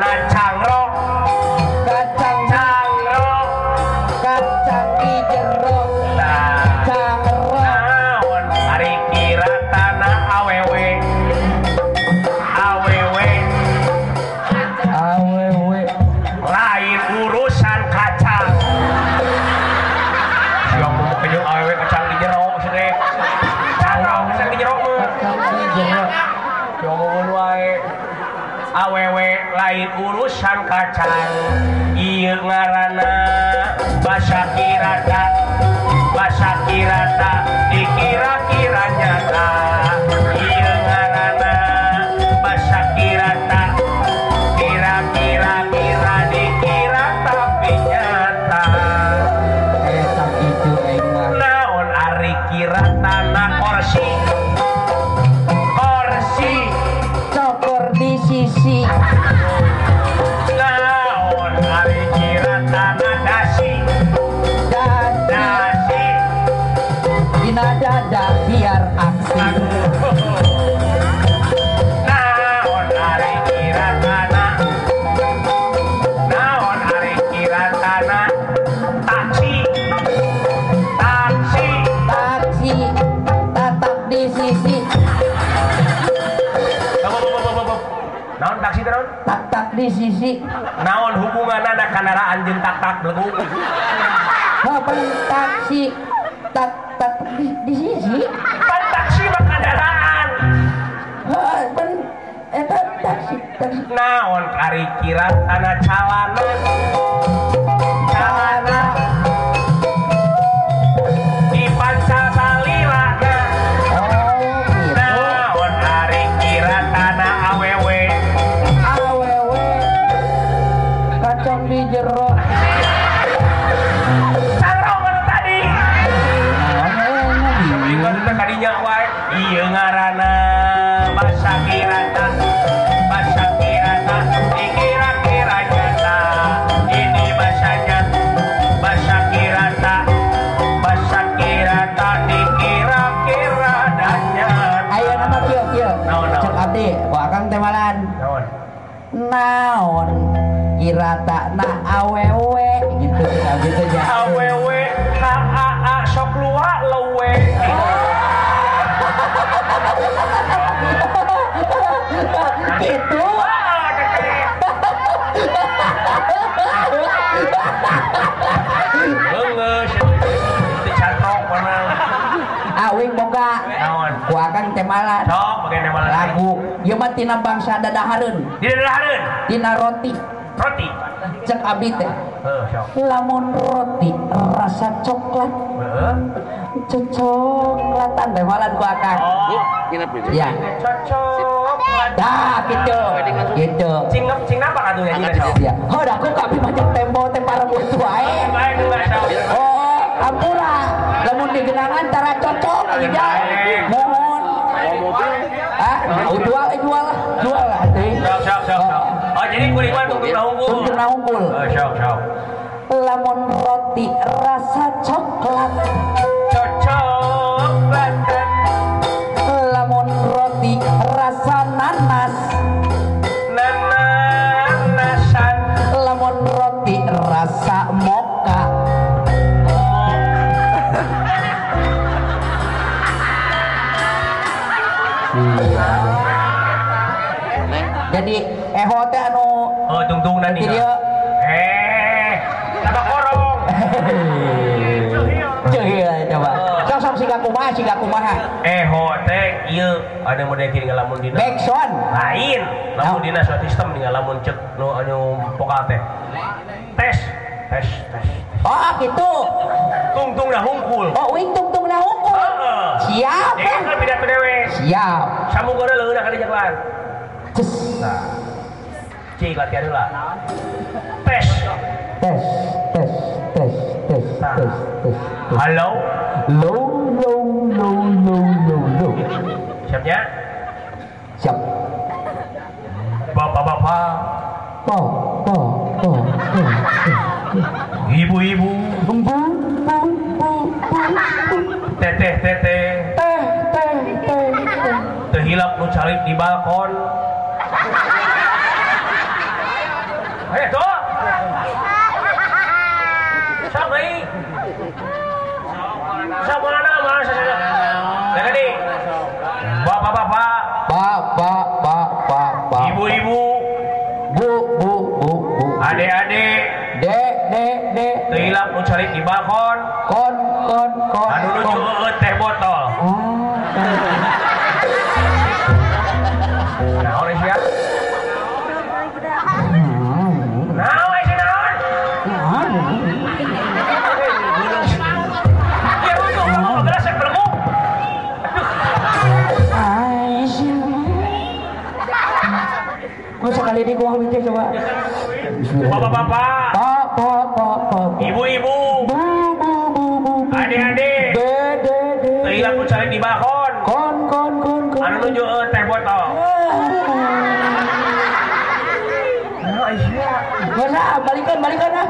kira di sisi. Naon hubungan anak kendaraan jeung tak tak belegu taksi? Tak tak di, di sisi. Pan taksi mah kendaraan ben eta eh, taksi taksi. Naon kari kira tanah calana calana Teh malan. Sok nama lagu. Ieu mah tina bangsa dadahareun, Di dahareun tina roti. roti. Cek abdi teh. Lamun roti rasa coklat, Heuh. cocoklatan teh malan ku akang. Oh, Ya. cocok. Dah gitu. Gitu. Cingap cing apa juga sok. Ya. Oh, dah aku kapi macam tempo teh para butuh enggak sok. Oh, ampura. Lamun digenangan cara cocok aja. Mohon. Ah, mau jual eh jual lah. Jual lah sok sok sok. Oh, jadi kuringan untuk kita unggul. Untuk na unggul. Oh, sok sok. Lamun roti rasa coklat. Cocok dan Berarti dina. dia Eh, sama korong. Ceuh ya coba. Sok sok siga kumaha siga kumaha. Eh, ho teh ieu ada model kiri ngalamun dina. Backson. lain lamun dina sound system nih lamun cek nu anu vokal teh tes tes tes Oh gitu. tungtung dah hungkul Oh wing tung tung na hukum. Heeh. Siap. Eh, kan pidato dewe Siap. sambung gore leuna ka di jalan Cus. cik latihan heula tes Tes tes tes tes tes tes. tes. halo Low low low low low low. siapnya Siap. bapak-bapak Po po po po. ibu-ibu Bu bu bu bu. teteh-teteh Teh teh teh. teh. nu calik di balkon tuh sok deui sok mana mas. Lihat tadi bapak-bapak Pa pa pa pa pa. ibu-ibu. Bu bu bu bu. adik-adik. Dek dek dek. nu calik di balkon. Kon kon kon. anu Gua mikir coba. Bapak-bapak, Pa pa pa pa. ibu-ibu, Bu bu bu bu. adik-adik, De de de. kehilang cari di balkon. Kon kon kon kon. Anu nuju eueuh teh botol. Masa balikan balikan ah.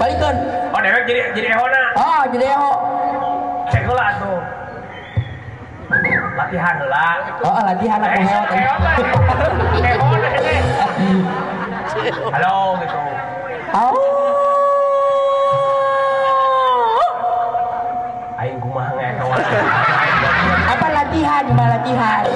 Balikan. Oh, dewek jadi jadi ehona. Oh jadi oh. Cek heula atuh. Latihan heula. Oh latihan aku Eh, hewan. Ehona ini. Halo gitu. Oh. Aing kumaha ngehewan. Apa latihan? Cuma latihan.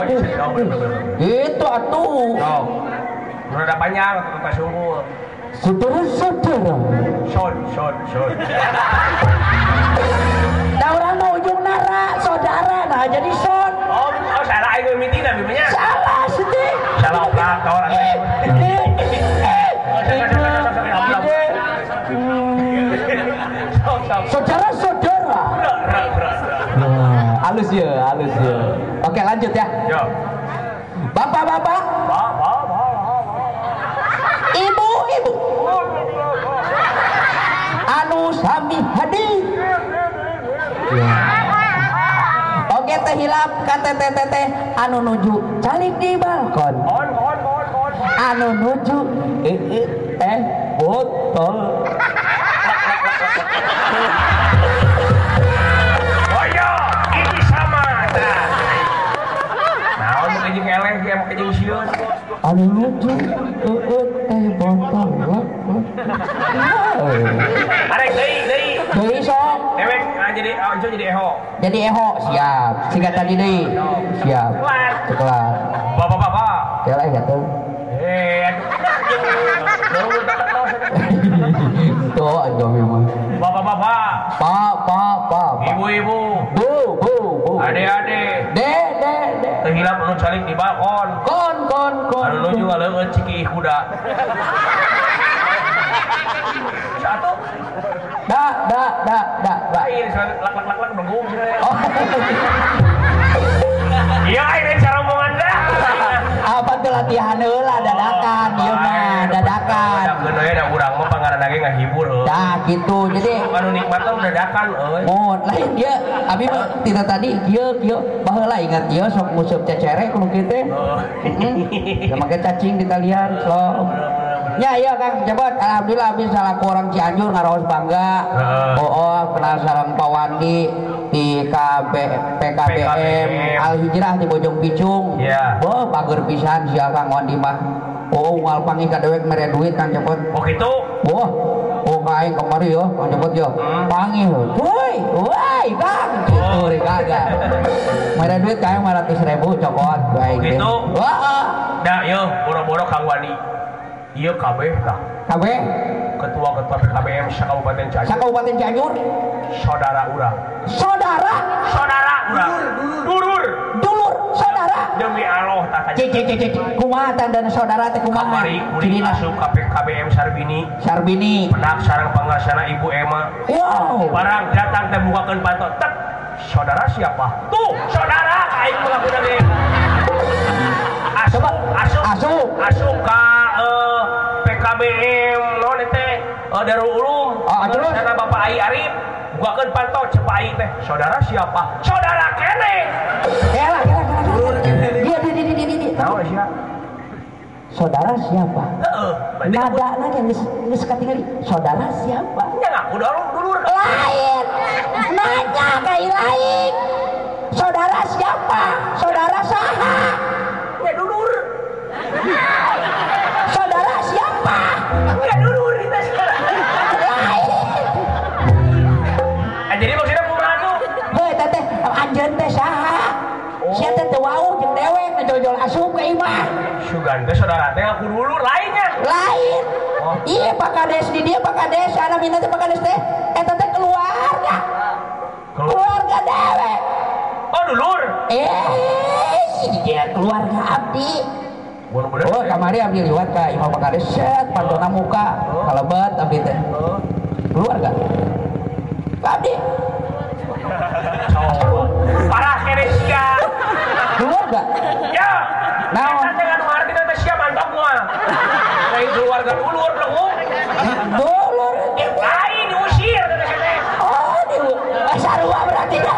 Oh, iya, bener, bener. Itu atuh. Oh. Rada panjang atau pas unggul. Saudara-saudara. Shot, shot, shot. Nah orang mau ujung nara saudara nah jadi son. Oh, oh salah aing mimiti na bimanya. Salah sedih. Salah. Eh, eh, Sok, sok. Saudara-saudara. Berat. Nah, halus ya, halus ya. Oke lanjut ya. Yo. Bapak-bapak, Ba, ba, ba, ba. ibu-ibu. Anu sami hadir. Ya. Oke teh hilap kata teh teh teh anu nuju calik di balkon. On, on, on, on. Anu nuju eh eh teh botol. nuju eh eh teh botol. Wah. Arek deui, deui. Deui sok. Dewek ah, jadi itu jadi eho. Jadi eho siap. Siga tadi deui. Siap. Kelar. Bapak-bapak. Keleh gitu. Eh, aduh. Baru tak tahu. Tuh aja memang. Bapak-bapak, Pa pa pa. pa. ibu-ibu, Bu bu bu. adik-adik, De de de. terhilap anu calik di balkon. Kon kon kon. Anu nuju ngaleungeun ciki kuda. Satu, Da da da da da. lain lak lak lak lak nunggu. Oh. Iya, ini. Apa tuh latihan heula dadakan ieu mah dadakan. Da geus aya da urang mah pangaranna ge ngahibur heuh. Dah gitu. Jadi Anu nikmat teh dadakan. Oh, lain dia, abi mah tidak tadi kieu kieu baheula ingat ieu sok musuh cecere kudu kieu teh. Oh. Heeh. Sama cacing di talian so. Ya iya Kang, cepet. Alhamdulillah abis salah orang Cianjur ngaraos bangga. Oh, oh kenal sareng Pak Wandi di KB, PKBM PKBM. Al Hijrah di Bojong Picung. Iya. Boh, bager pisan sia Kang Wandi mah. oh mal pangi ka dewek mere duit kang cepet oh gitu wah oh kain kemari yo kang cepet yo pangi woi woi kang gitu rek kagak mere duit kain 500 ribu cokot baik Gitu? wah dah yo boro-boro kang Wani iya kabeh tah kabe ketua-ketua PKBM Kabupaten sa Cianjur. Kabupaten Cianjur? Saudara urang saudara? Saudara urang dulur dulur. Saudara? Demi Allah tak cik cik cik cik kumaha tandana saudara teh kumaha? Kamari kuring asup ka PKBM Sarbini. Sarbini. Penak sarang pengasana Ibu Emma. Wow. Barang datang teh bukakeun pantot tek. Saudara siapa? Tuh saudara. Aing mengaku ge asup asup asup asup ka eh, PKBM non teh eh, Darul Ulum Oh, terus? sana Bapak Ai Arif. Bukakeun pantot cepa Ai teh. Saudara siapa? Saudara kene. Kela kela kela dia dia dia dia dia dia. Naon sia saudara siapa? Heeh nada nanya geus geus katingali saudara siapa? Nya ngaku dulu dulur. Lain. Nanya kayak lain. Saudara siapa? Saudara saha saudara siapa? Nya dulur kita sekarang. Jadi maksudnya kumaha tuh? Hei teteh anjeun teh saha Sia teh teu wau jeung dewek ngejojol asup ke imah Sugan teh saudara teh ngaku dulur lainnya. Lain. Oh. iya pak kades di dia pak kades anak minta teh pak kades teh. Eta teh keluarga. Keluar- keluarga dewek oh dulur? Eh dia keluarga abdi oh kamari abdi liwat ka imam pak kades set pantona muka. Kalebet abdi teh. Keluarga abdi Oh, parah kene sia. Keluarga ya. Naon? Eta teh anu arti teh sia mantap moal lain keluarga dulur belum dulur? Lain diusir oh di sarua berarti dah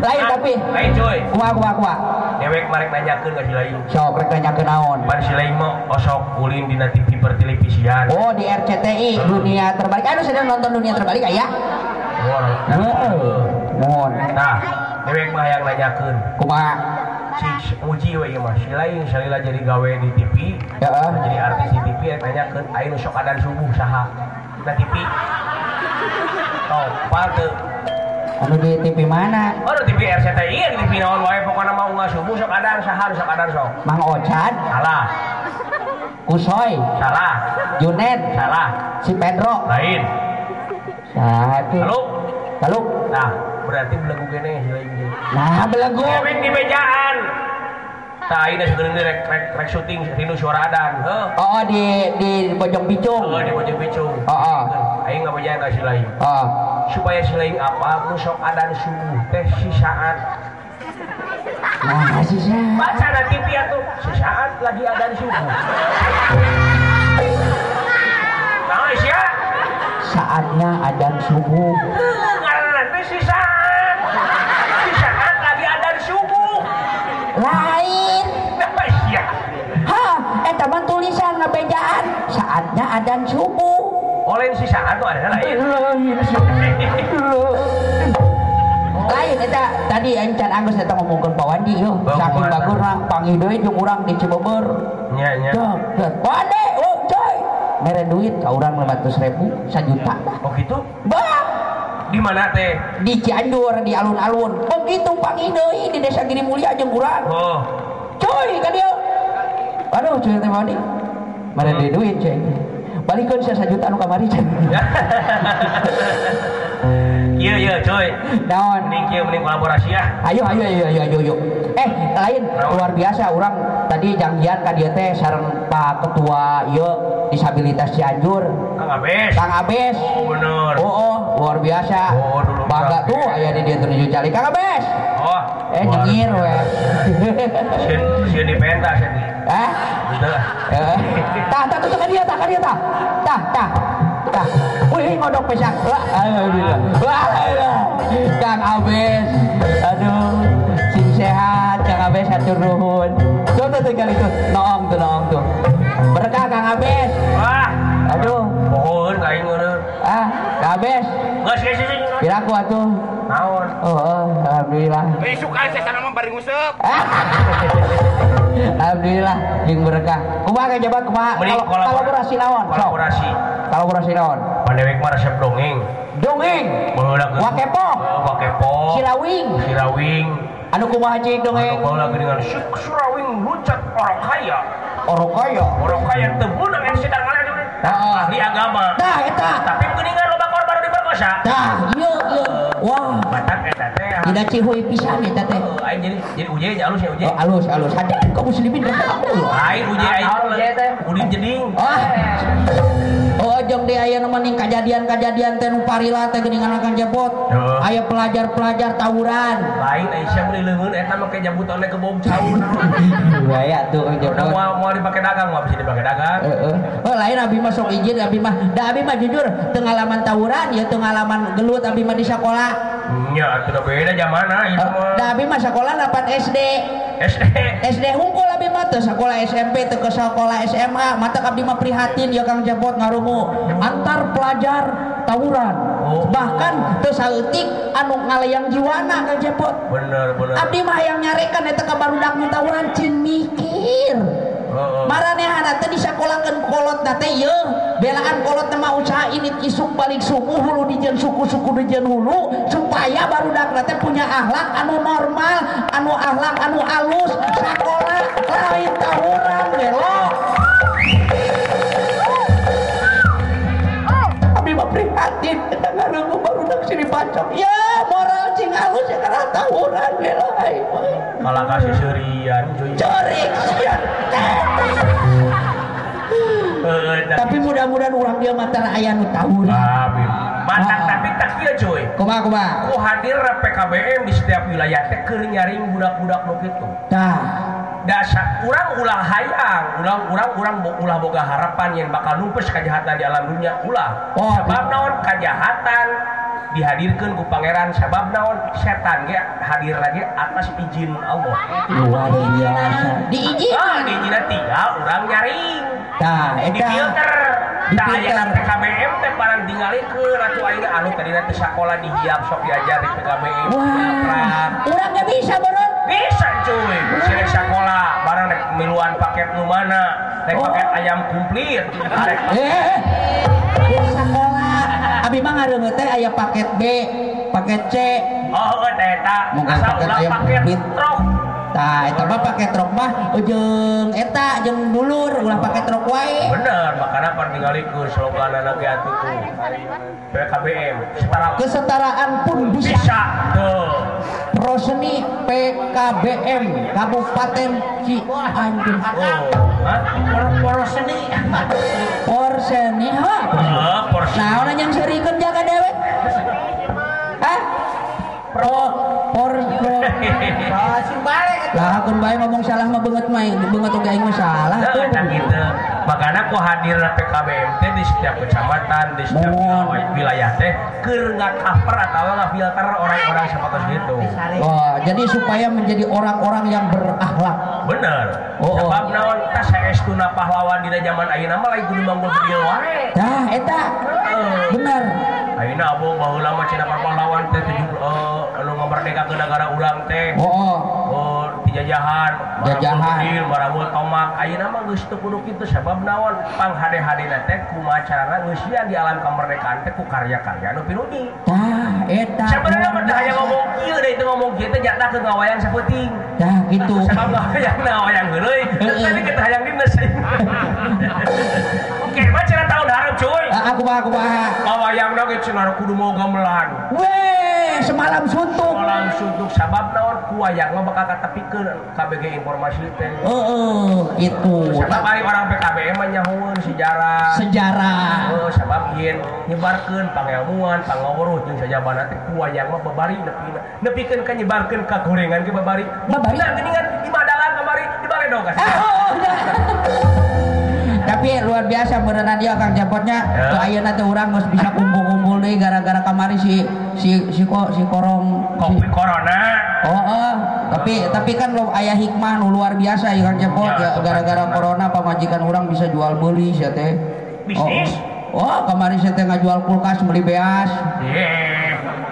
lain tapi. Lain coy kumaha kumaha kumaha dewek marek nanyakeun ka si lain sok rek nanyakeun naon Pan lain mah osok ulin dina TV pertelevisian Oh di RCTI dunia terbalik. Anu sedang nonton dunia terbalik ya? Mohon. Nah, dewek mah yang nanyakeun Kumaha? si uji we ieu mah si lain salila jadi gawe di TV Ya. jadi artis di TV nanyakeun aya nu sok adan subuh saha na TV Oh, pante. Anu di TV mana? Oh, di TV RCTI di TV naon wae pokona mau nggak subuh sok adan saha nu sok adan sok. Mang Ocan, Salah, Kusoy, salah, Junet, salah. si Pedro. Lain. Satu. Lalu, Lalu. nah berarti si lain ge. Nah, belagu. Dewek di mejaan. Tah ayeuna segeuleuh rek rek rek syuting rindu suara adan. Heuh. Oh di di Bojong Picung. Oh, di Bojong Picung. Oh, oh. Aing ngabejaan ka si lain. Oh. Supaya si lain apa nu sok adan subuh teh sisaan. Nah, sisa. Baca na TV atuh sesaat lagi adan subuh. Nah, sia. Saatnya adzan subuh. Ngaranna teh sisaat. Saatnya adzan subuh. Oleh sisaat tuh ada lain. lain eta tadi aing can Agus eta ngomongkeun Pak Wandi yo saking panggih deui jeung urang di Cibeber Nya nya. Wandi oh coy mere duit ka urang 500 ribu sajuta dah Oh gitu? bah Di mana teh? di Cianjur di alun-alun begitu panggih deui di desa Giri Mulia jeung urang Oh. coy ka dia aduh coy teh Wandi mere deui duit coy balikeun sia sajuta anu kamari coy Iya iya coy. naon Mending kieu mending kolaborasi ya. ayo ayo ayo ayo ayo ayo. Eh lain. Luar biasa orang. Tadi janjian ka dia teh sareng Pak Ketua ieu disabilitas Cianjur. Kang Abes. Kang Abes. Oh bener. oh, oh luar biasa. Oh, dulu bangga tuh aya di dia tujuh cali Kang Abes. Oh. eh luar nyengir we biasa. Sieun sieun di pentas ya. eh? Eh tah tah tuh ka dia tah dia tah tah tah tah wih ngodok pesak wah alhamdulillah. Wah alah. Kang Abes aduh sing sehat Kang Abes hatur nuhun tuh tuh tuh kali tuh. Noong tuh noong tuh. Berkah Kang Abes Wah. aduh. Pohon kain ngono. ah Kang Abes Geus geus geus. kira aku atuh Naon? oh, oh alhamdulillah Eh, suka saya sana mah bari ah Alhamdulillah jeung berkah. Kumaha ka jabat kumaha? Kolabor- Kolaborasi naon? Kolaborasi. Kolaborasi naon? Pandewek mah resep dongeng. Dongeng. Baheula ke Wakepo. Wakepo. Silawing. Sirawing. Anu kumaha cik Anu dongeng? baheula dengan Syuk Surawing luncat orang kaya. Orang kaya. Orang kaya tebun yang sedang ngalah Heeh. ahli agama. Dah eta. Tapi geuningan diperkosa. Dah, ieu ieu. Wah, Batak eta teh. tidak cihuy pisan eta teh. Eh, Aing jadi jadi uje nya alus ya uje. Oh, alus alus. Hati kaum muslimin berkaul. Aing uje aing. Teh? Udin jeding. Oh. Jong di aya nu mending kejadian-kejadian teh parila teh geuningan akan jebot. Heeh. Aya pelajar-pelajar tawuran. Lain Aisyah beli leungeun eta make jabutanna ke bom caun. Gaya tuh Udah jebot. mau mau dipakai dagang, mau bisa dipakai dagang. Heeh. Oh, lain abi mah sok izin abi mah. Da abi mah jujur teu ngalaman tawuran ya teu ngalaman gelut abi mah di sekolah. Nya, atuh beda zamana Eh, itu mah. Da abi mah sekolah dapat SD. SD. SD hungkul abi mah teu sekolah SMP teu ke sekolah SMA mata abdi mah prihatin ya Kang Jabot ngarungu antar pelajar tawuran Oh. bahkan teu saeutik anu ngalayang jiwana Kang Jabot Bener, bener. abdi mah yang nyarekan eta ka barudak tawuran cin mikir Heeh. Maranehana teh disakolahkeun kolot ye belaan kolot mah usaha ini isuk balik suku hulu dijeun suku-suku dijeun hulu supaya barudak teh punya akhlak anu normal anu akhlak anu alus sakola lain tawuran gelo pacok ya moral cing alus ya karena tawuran ai Kalah kasih serian, cuy. corik Heeh, tapi mudah-mudahan orang dia mata aya nu tahu Amin. Matak Ah. tapi tak kieu cuy. kumaha kumaha Ku hadir PKBM di setiap wilayah. Teh keur nyaring budak-budak nu kitu. tah dasar urang ulah hayang. Ulang urang bo- ulah boga harapan yang bakal numpes kejahatan di alam dunia. Ulah. Oh, sebab naon? Kejahatan dihadirkan ku pangeran sebab naon? Setan ge hadir lagi atas izin Allah. Luar biasa diizin ah diizin tinggal urang nyaring. Tah di eta filter. Di Nah, filter. aya PKBM teh barang tinggali ke ratu aing anu tadi nanti sekolah dihiap sok diajar di PKBM wah urang gak bisa boron bisa cuy. Sini sekolah barang rek miluan paket nu mana? Rek Oh. paket ayam komplit rek eh di sekolah abi mah ngareungeut teh aya paket B paket C. Oh eta eta. Mungkin paket ayam paket truk tah eta mah paket truk mah jeung eta jeung dulur ulah paket truk wae bener makanya pan tinggali ke slogan anak ge atuh ku PKBM setara kesetaraan pun bisa bisa tuh Proseni PKBM Kabupaten Cianjur. oh hah Proseni. Porseni ha. Porsi Nah, orang yang serikeun jaga dewe. Hah? Pro por pro. Lah akeun bae ngomong salah mah beungeut mah beungeut oge aing mah salah Nah, tuh. eta gitu. Makanya aku hadir PKBM teh di setiap kecamatan, di setiap wilayah- teh keur cover atau nggak filter orang-orang seperti gitu. Oh, jadi supaya menjadi orang-orang yang berakhlak. Bener. Oh, oh. Sebab naon tas saestuna pahlawan dina zaman ayeuna mah lain kudu manggul video wae. Nah, eta benar. Ayeuna abong baheula mah cenah pahlawan teh tujuh eh, anu ngamerdekakeun negara urang teh. Oh, oh. Jajahan, Jajahan. Marabul tomak. Ayeuna mah geus teu kudu kitu sabab naon panghade-hadena teh kumacarana geus sia di alam kemerdekaan teh ku karya-karya anu pinudi. Tah, eta. Sebenarnya mah aya ngomong kieu deh itu ngomong kieu teh jatah ke ngawayang saputing. Tah, gitu. Sabab ngawayang ngawayang heuleuy. Tadi kita hayang dina hareup cuy. Ah, Aku mah, aku mah. Ngawayang ge cenah kudu mau gamelan. Weh, semalam suntuk. langsung untuk sabab naon ku wayang mah bakal katepikeun KBG informasi teh. Heeh, gitu. Sabab ari orang PKBM mah sejarah. Sejarah. Oh, sabab yen nyebarkeun pangilmuan, pangawruh jeung sajabana teh ku wayang mah babari nepi nepikeun ka nyebarkeun ka gorengan ge babari. Babari? Nah, geuningan di Madalang kamari di Baledong Eh, kasih. oh, oh. Tapi luar biasa beneran dia Kang Japotnya. Ya. Tuh ayeuna teh urang geus bisa kumpul-kumpul deui gara-gara kamari si si si ko si korong si, Kopi corona. Oh, oh, tapi tapi kan lo ayah hikmah nu luar biasa ya Kang Japot Ya, ya gara-gara corona pamajikan orang bisa jual beli sia teh. Bisnis? Oh, oh. oh kemarin saya teh ngajual kulkas beli beas. Ye.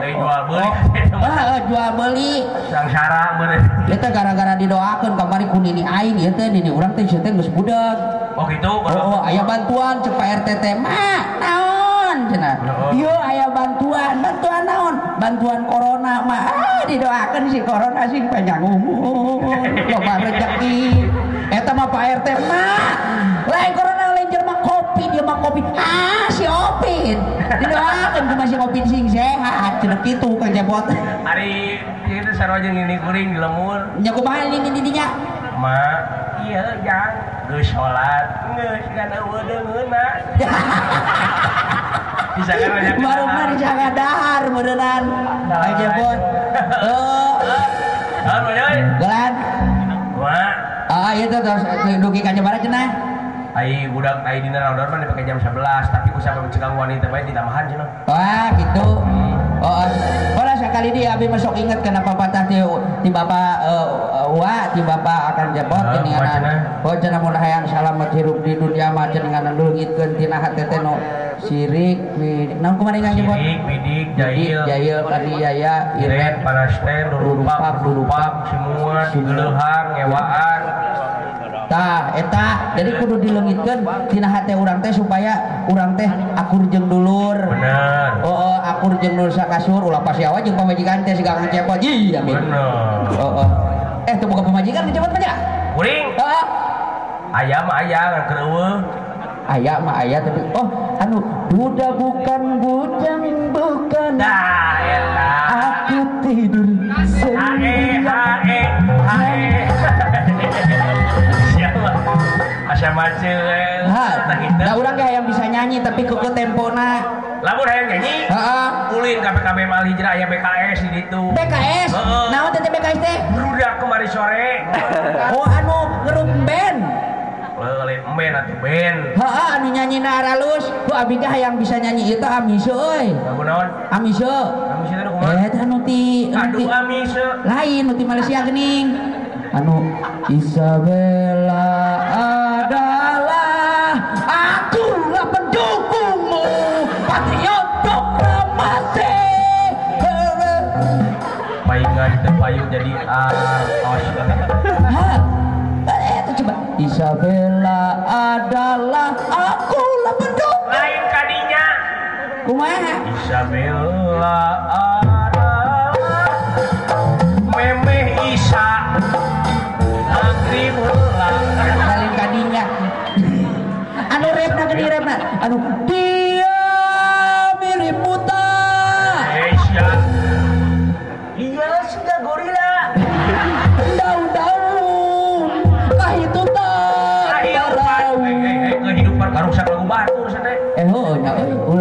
Dari jual beli. Oh, ah, jual beli. Sangsara bener. Kita gara-gara didoakan kamari ku nini aing ieu teh nini urang teh teh geus budak. Oh gitu. Oh, oh aya bantuan cek RT teh mah naon cenah. Oh. Yo aya bantuan, bantuan naon? Bantuan corona mah ah didoakeun si corona sing panjang umur, loba rezeki. Eta mah Pak RT mah lain corona lain jelema kopi dia mah kopi. Ah si Opin. Didoakeun ku masih Opin sing sehat cenah kitu Kang Jabot. Hari itu jeung ini kuring di lemur. Nya kumaha ini ini dinya? Ma, iya jang. Geus sholat. Geus kana weudeungeuna. Bisa kan banyak Baru mah dijaga dahar beneran. Kang Jabot. Oh, Ah, banyak. Gelan. Ma, Ah, itu terus dugi ka Jabara cenah. Ai budak ai dina outdoor mah dipake jam 11, tapi ku sampai mencegah wanita bae ditambahan cenah. Wah, gitu. Oh, kalau sekali dia abi masuk ingat kenapa patah ti ti bapak eh, wa ti bapak akan jabot Ah, ini cenah? Oh cenah mun hayang salamet hirup di dunia mah cenah ngan dulungitkeun tina hate teh no sirik wi naon kumaha ngan jabot? Sirik, bidik, jahil, Jahil kaniaya iren, panasten, durupak, durupak, semua, geleuhan, ngewaan. Tah, eta jadi kudu dileungitkeun tina hate urang teh supaya urang teh akur jeung dulur. Bener. Oh, oh, akur jeung dulur sakasur ulah pasiawa jeung pamajikan teh siga kang cepot. Ih, amin. Bener. Oh, oh. Eh, tuh bukan pemajikan di cepot aja. Kuring, Oh, ayam mah aya ngan kereueuh. ayah mah ayah tapi oh anu buda bukan bujang bukan Dah, eta. aku tidur sendirian Asa macet. ha Nah, urang ge yang bisa nyanyi tapi kuku tempona Lamun hayang nyanyi, heeh ulin KPKB Mal Hijrah aya BKS di ditu. BKS naon teh BKS teh Budak kemari sore. oh anu grup band Lele men atuh ben. heeh anu nyanyi na aralus ku abi ge hayang bisa nyanyi itu amiseu euy Lagu naon? amiseu Kamu sih tadi kumaha? eh teh anu ti anu Aduh amise. lain nu ti Malaysia gening anu Isabella Payu jadi artos. Hah? Eh, itu coba Isabella adalah akulah pendukung Lain kadinya. kumaha Isabella adalah Memeh Isa Agri Salin kadinya anu repna gede repna anu dia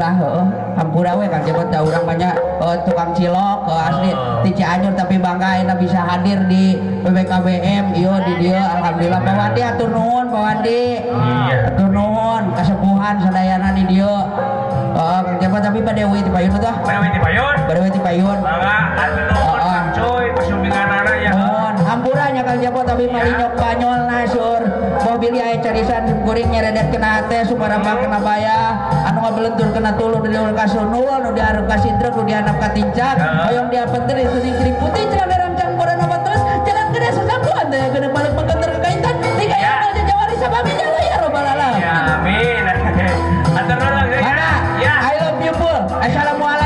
ulah heuh hampura we kang cepet da urang banyak eh, tukang cilok ke asli. Oh. di Cianjur tapi bangga ayeuna bisa hadir di PBKBM ieu di dieu alhamdulillah. Pak Wandi atur nuhun Pak Wandi. Iya. atur nuhun kasepuhan sadayana di dieu Oh, Kang Cepet tapi Pak Dewi ti payun tuh. Payun Pak Dewi ti payun. Atuh nuhun Kang Cepet tapi malinyok banyol nasur. Mobil aya carisan kuring nyeredet kena teh suparambang kena baya. Anu ngabelentur kena tulu di luar kasunul nu diarep ka sidrek nu dihandap ka tincak. Ya. Hoyong itu ning kiri putih celana rancang bodan obat terus jangan gede sesakuan teh gede balik pengkenter kekaitan. Tiga Ya. yang aja jawari sababi jalo ya robbal Ya alamin. amin Atur nuhun Mana? Ya I love you full. Assalamualaikum.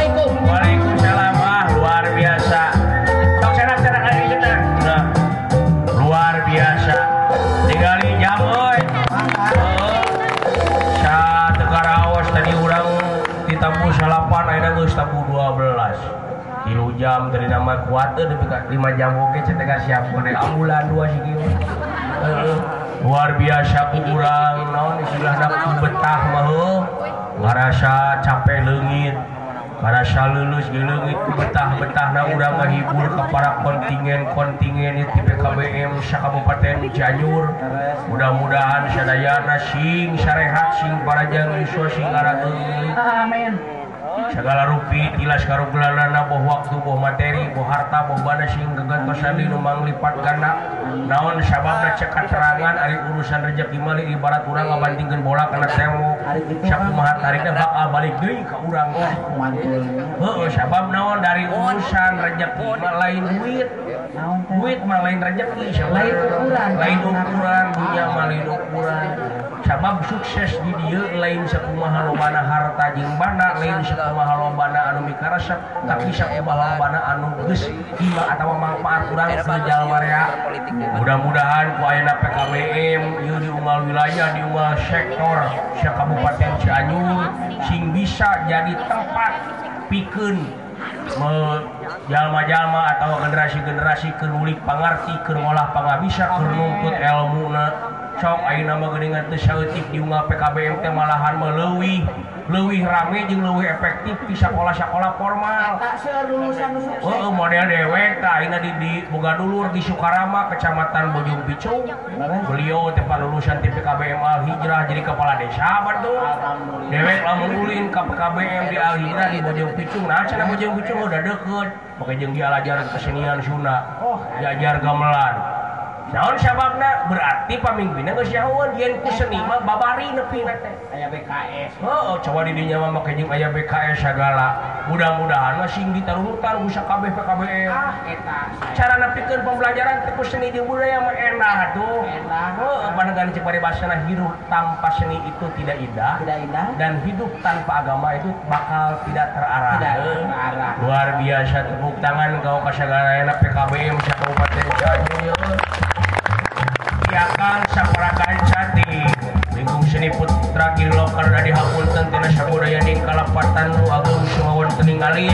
nama kuat eh, tuh di lima jam oke cetek siap. Kone ambulan dua sih gitu eh, luar biasa kurang non istilah nak betah mah eh. ngarasa capek lengit ngarasa lulus lengit betah betah nah udah menghibur ke para kontingen kontingen di PKBM sa Kabupaten Cianjur. Mudah-mudahan sadayana sing sarehat sing para jang sing sing amin. segala rupi tilas karo boh waktu boh materi boh harta boh sing gegantosan di numang lipat ganda naon sababna cekat serangan ari urusan rezeki mali ibarat urang ngabantingkeun bola kana temu. Sakumaha tarikna bakal balik deui ka urang. Heeh sabab naon dari urusan rezeki lain duit. duit mah lain rezeki lain ukuran. Lain ukuran dunia mah lain ukuran. Sabab sukses di dia lain sakumaha lobana harta jeung bana lain sakumaha lobana anu mikaresep tapi sakumaha lobana anu geus hima atawa manfaat urang sejal marea. Mudah-mudahan ku ayeuna PKBM ieu di unggal wilayah di unggal sektor sakabupaten Cianjur sing bisa jadi tempat pikeun jalma-jalma atau generasi-generasi kenulik pangarti keolah pangabisa menuntut ilmuna juga PKBMT malahan melewi luwih rame jeung luwih efektif di sekolah-sekolah formal. Oh, model dewek dibuka dulu di Sukarama Kecamatan Bojong Picu beliau tempat lulusan TPKBM Al-Hijrah jadi kepala desa betul dewek lamun ulin ke PKBM di Al-Hijrah di Bojong Picu nah acara Bojong Picu udah deket pakai jeung dia ajaran kesenian Sunda oh, diajar gamelan Naon sababna berarti pamingguina geus yaeueun yen ku seni mah babari nepi teh. Aya BKS. Oh, coba di dinya mah make jeung aya BKS segala. Mudah-mudahan mah sing ditarutan ku sakabeh PKBM. Ah, eta. Cara nepikeun pembelajaran teh ku seni jeung budaya mah endah tuh. Endah. Heeh, panagan cek bari basana hidup tanpa seni itu tidak indah. Tidak indah. Dan hidup tanpa agama itu bakal tidak terarah. Tidak terarah. Luar biasa tepuk tangan kau kasagarana PKBM sa Kabupaten Cianjur. dimuliakan saparakaan cantik lingkung seni putra gilo dari dihapunten tina sabudaya di kalapatan nu agung sumawan teningali.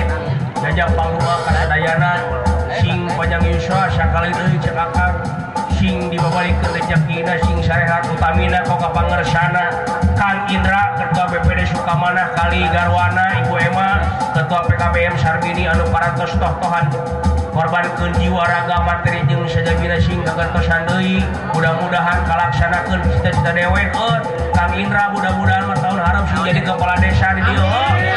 Ngajak panglima kadayana sing panjang yuswa sakali deui cek akang sing dibabalik ke rejekina sing sarehat utamina koka pangersana. Kang Indra Ketua BPD Sukamanah Kali Garwana Ibu Ema Ketua PKBM Sarbini Anu Parantos Toh Tohan korbankeun jiwa raga materi jeung sajabina sing kagantosan deui mudah-mudahan kalaksanakeun cita-cita dewek eh Kang Indra mudah-mudahan tahun harap sing jadi kepala desa di dieu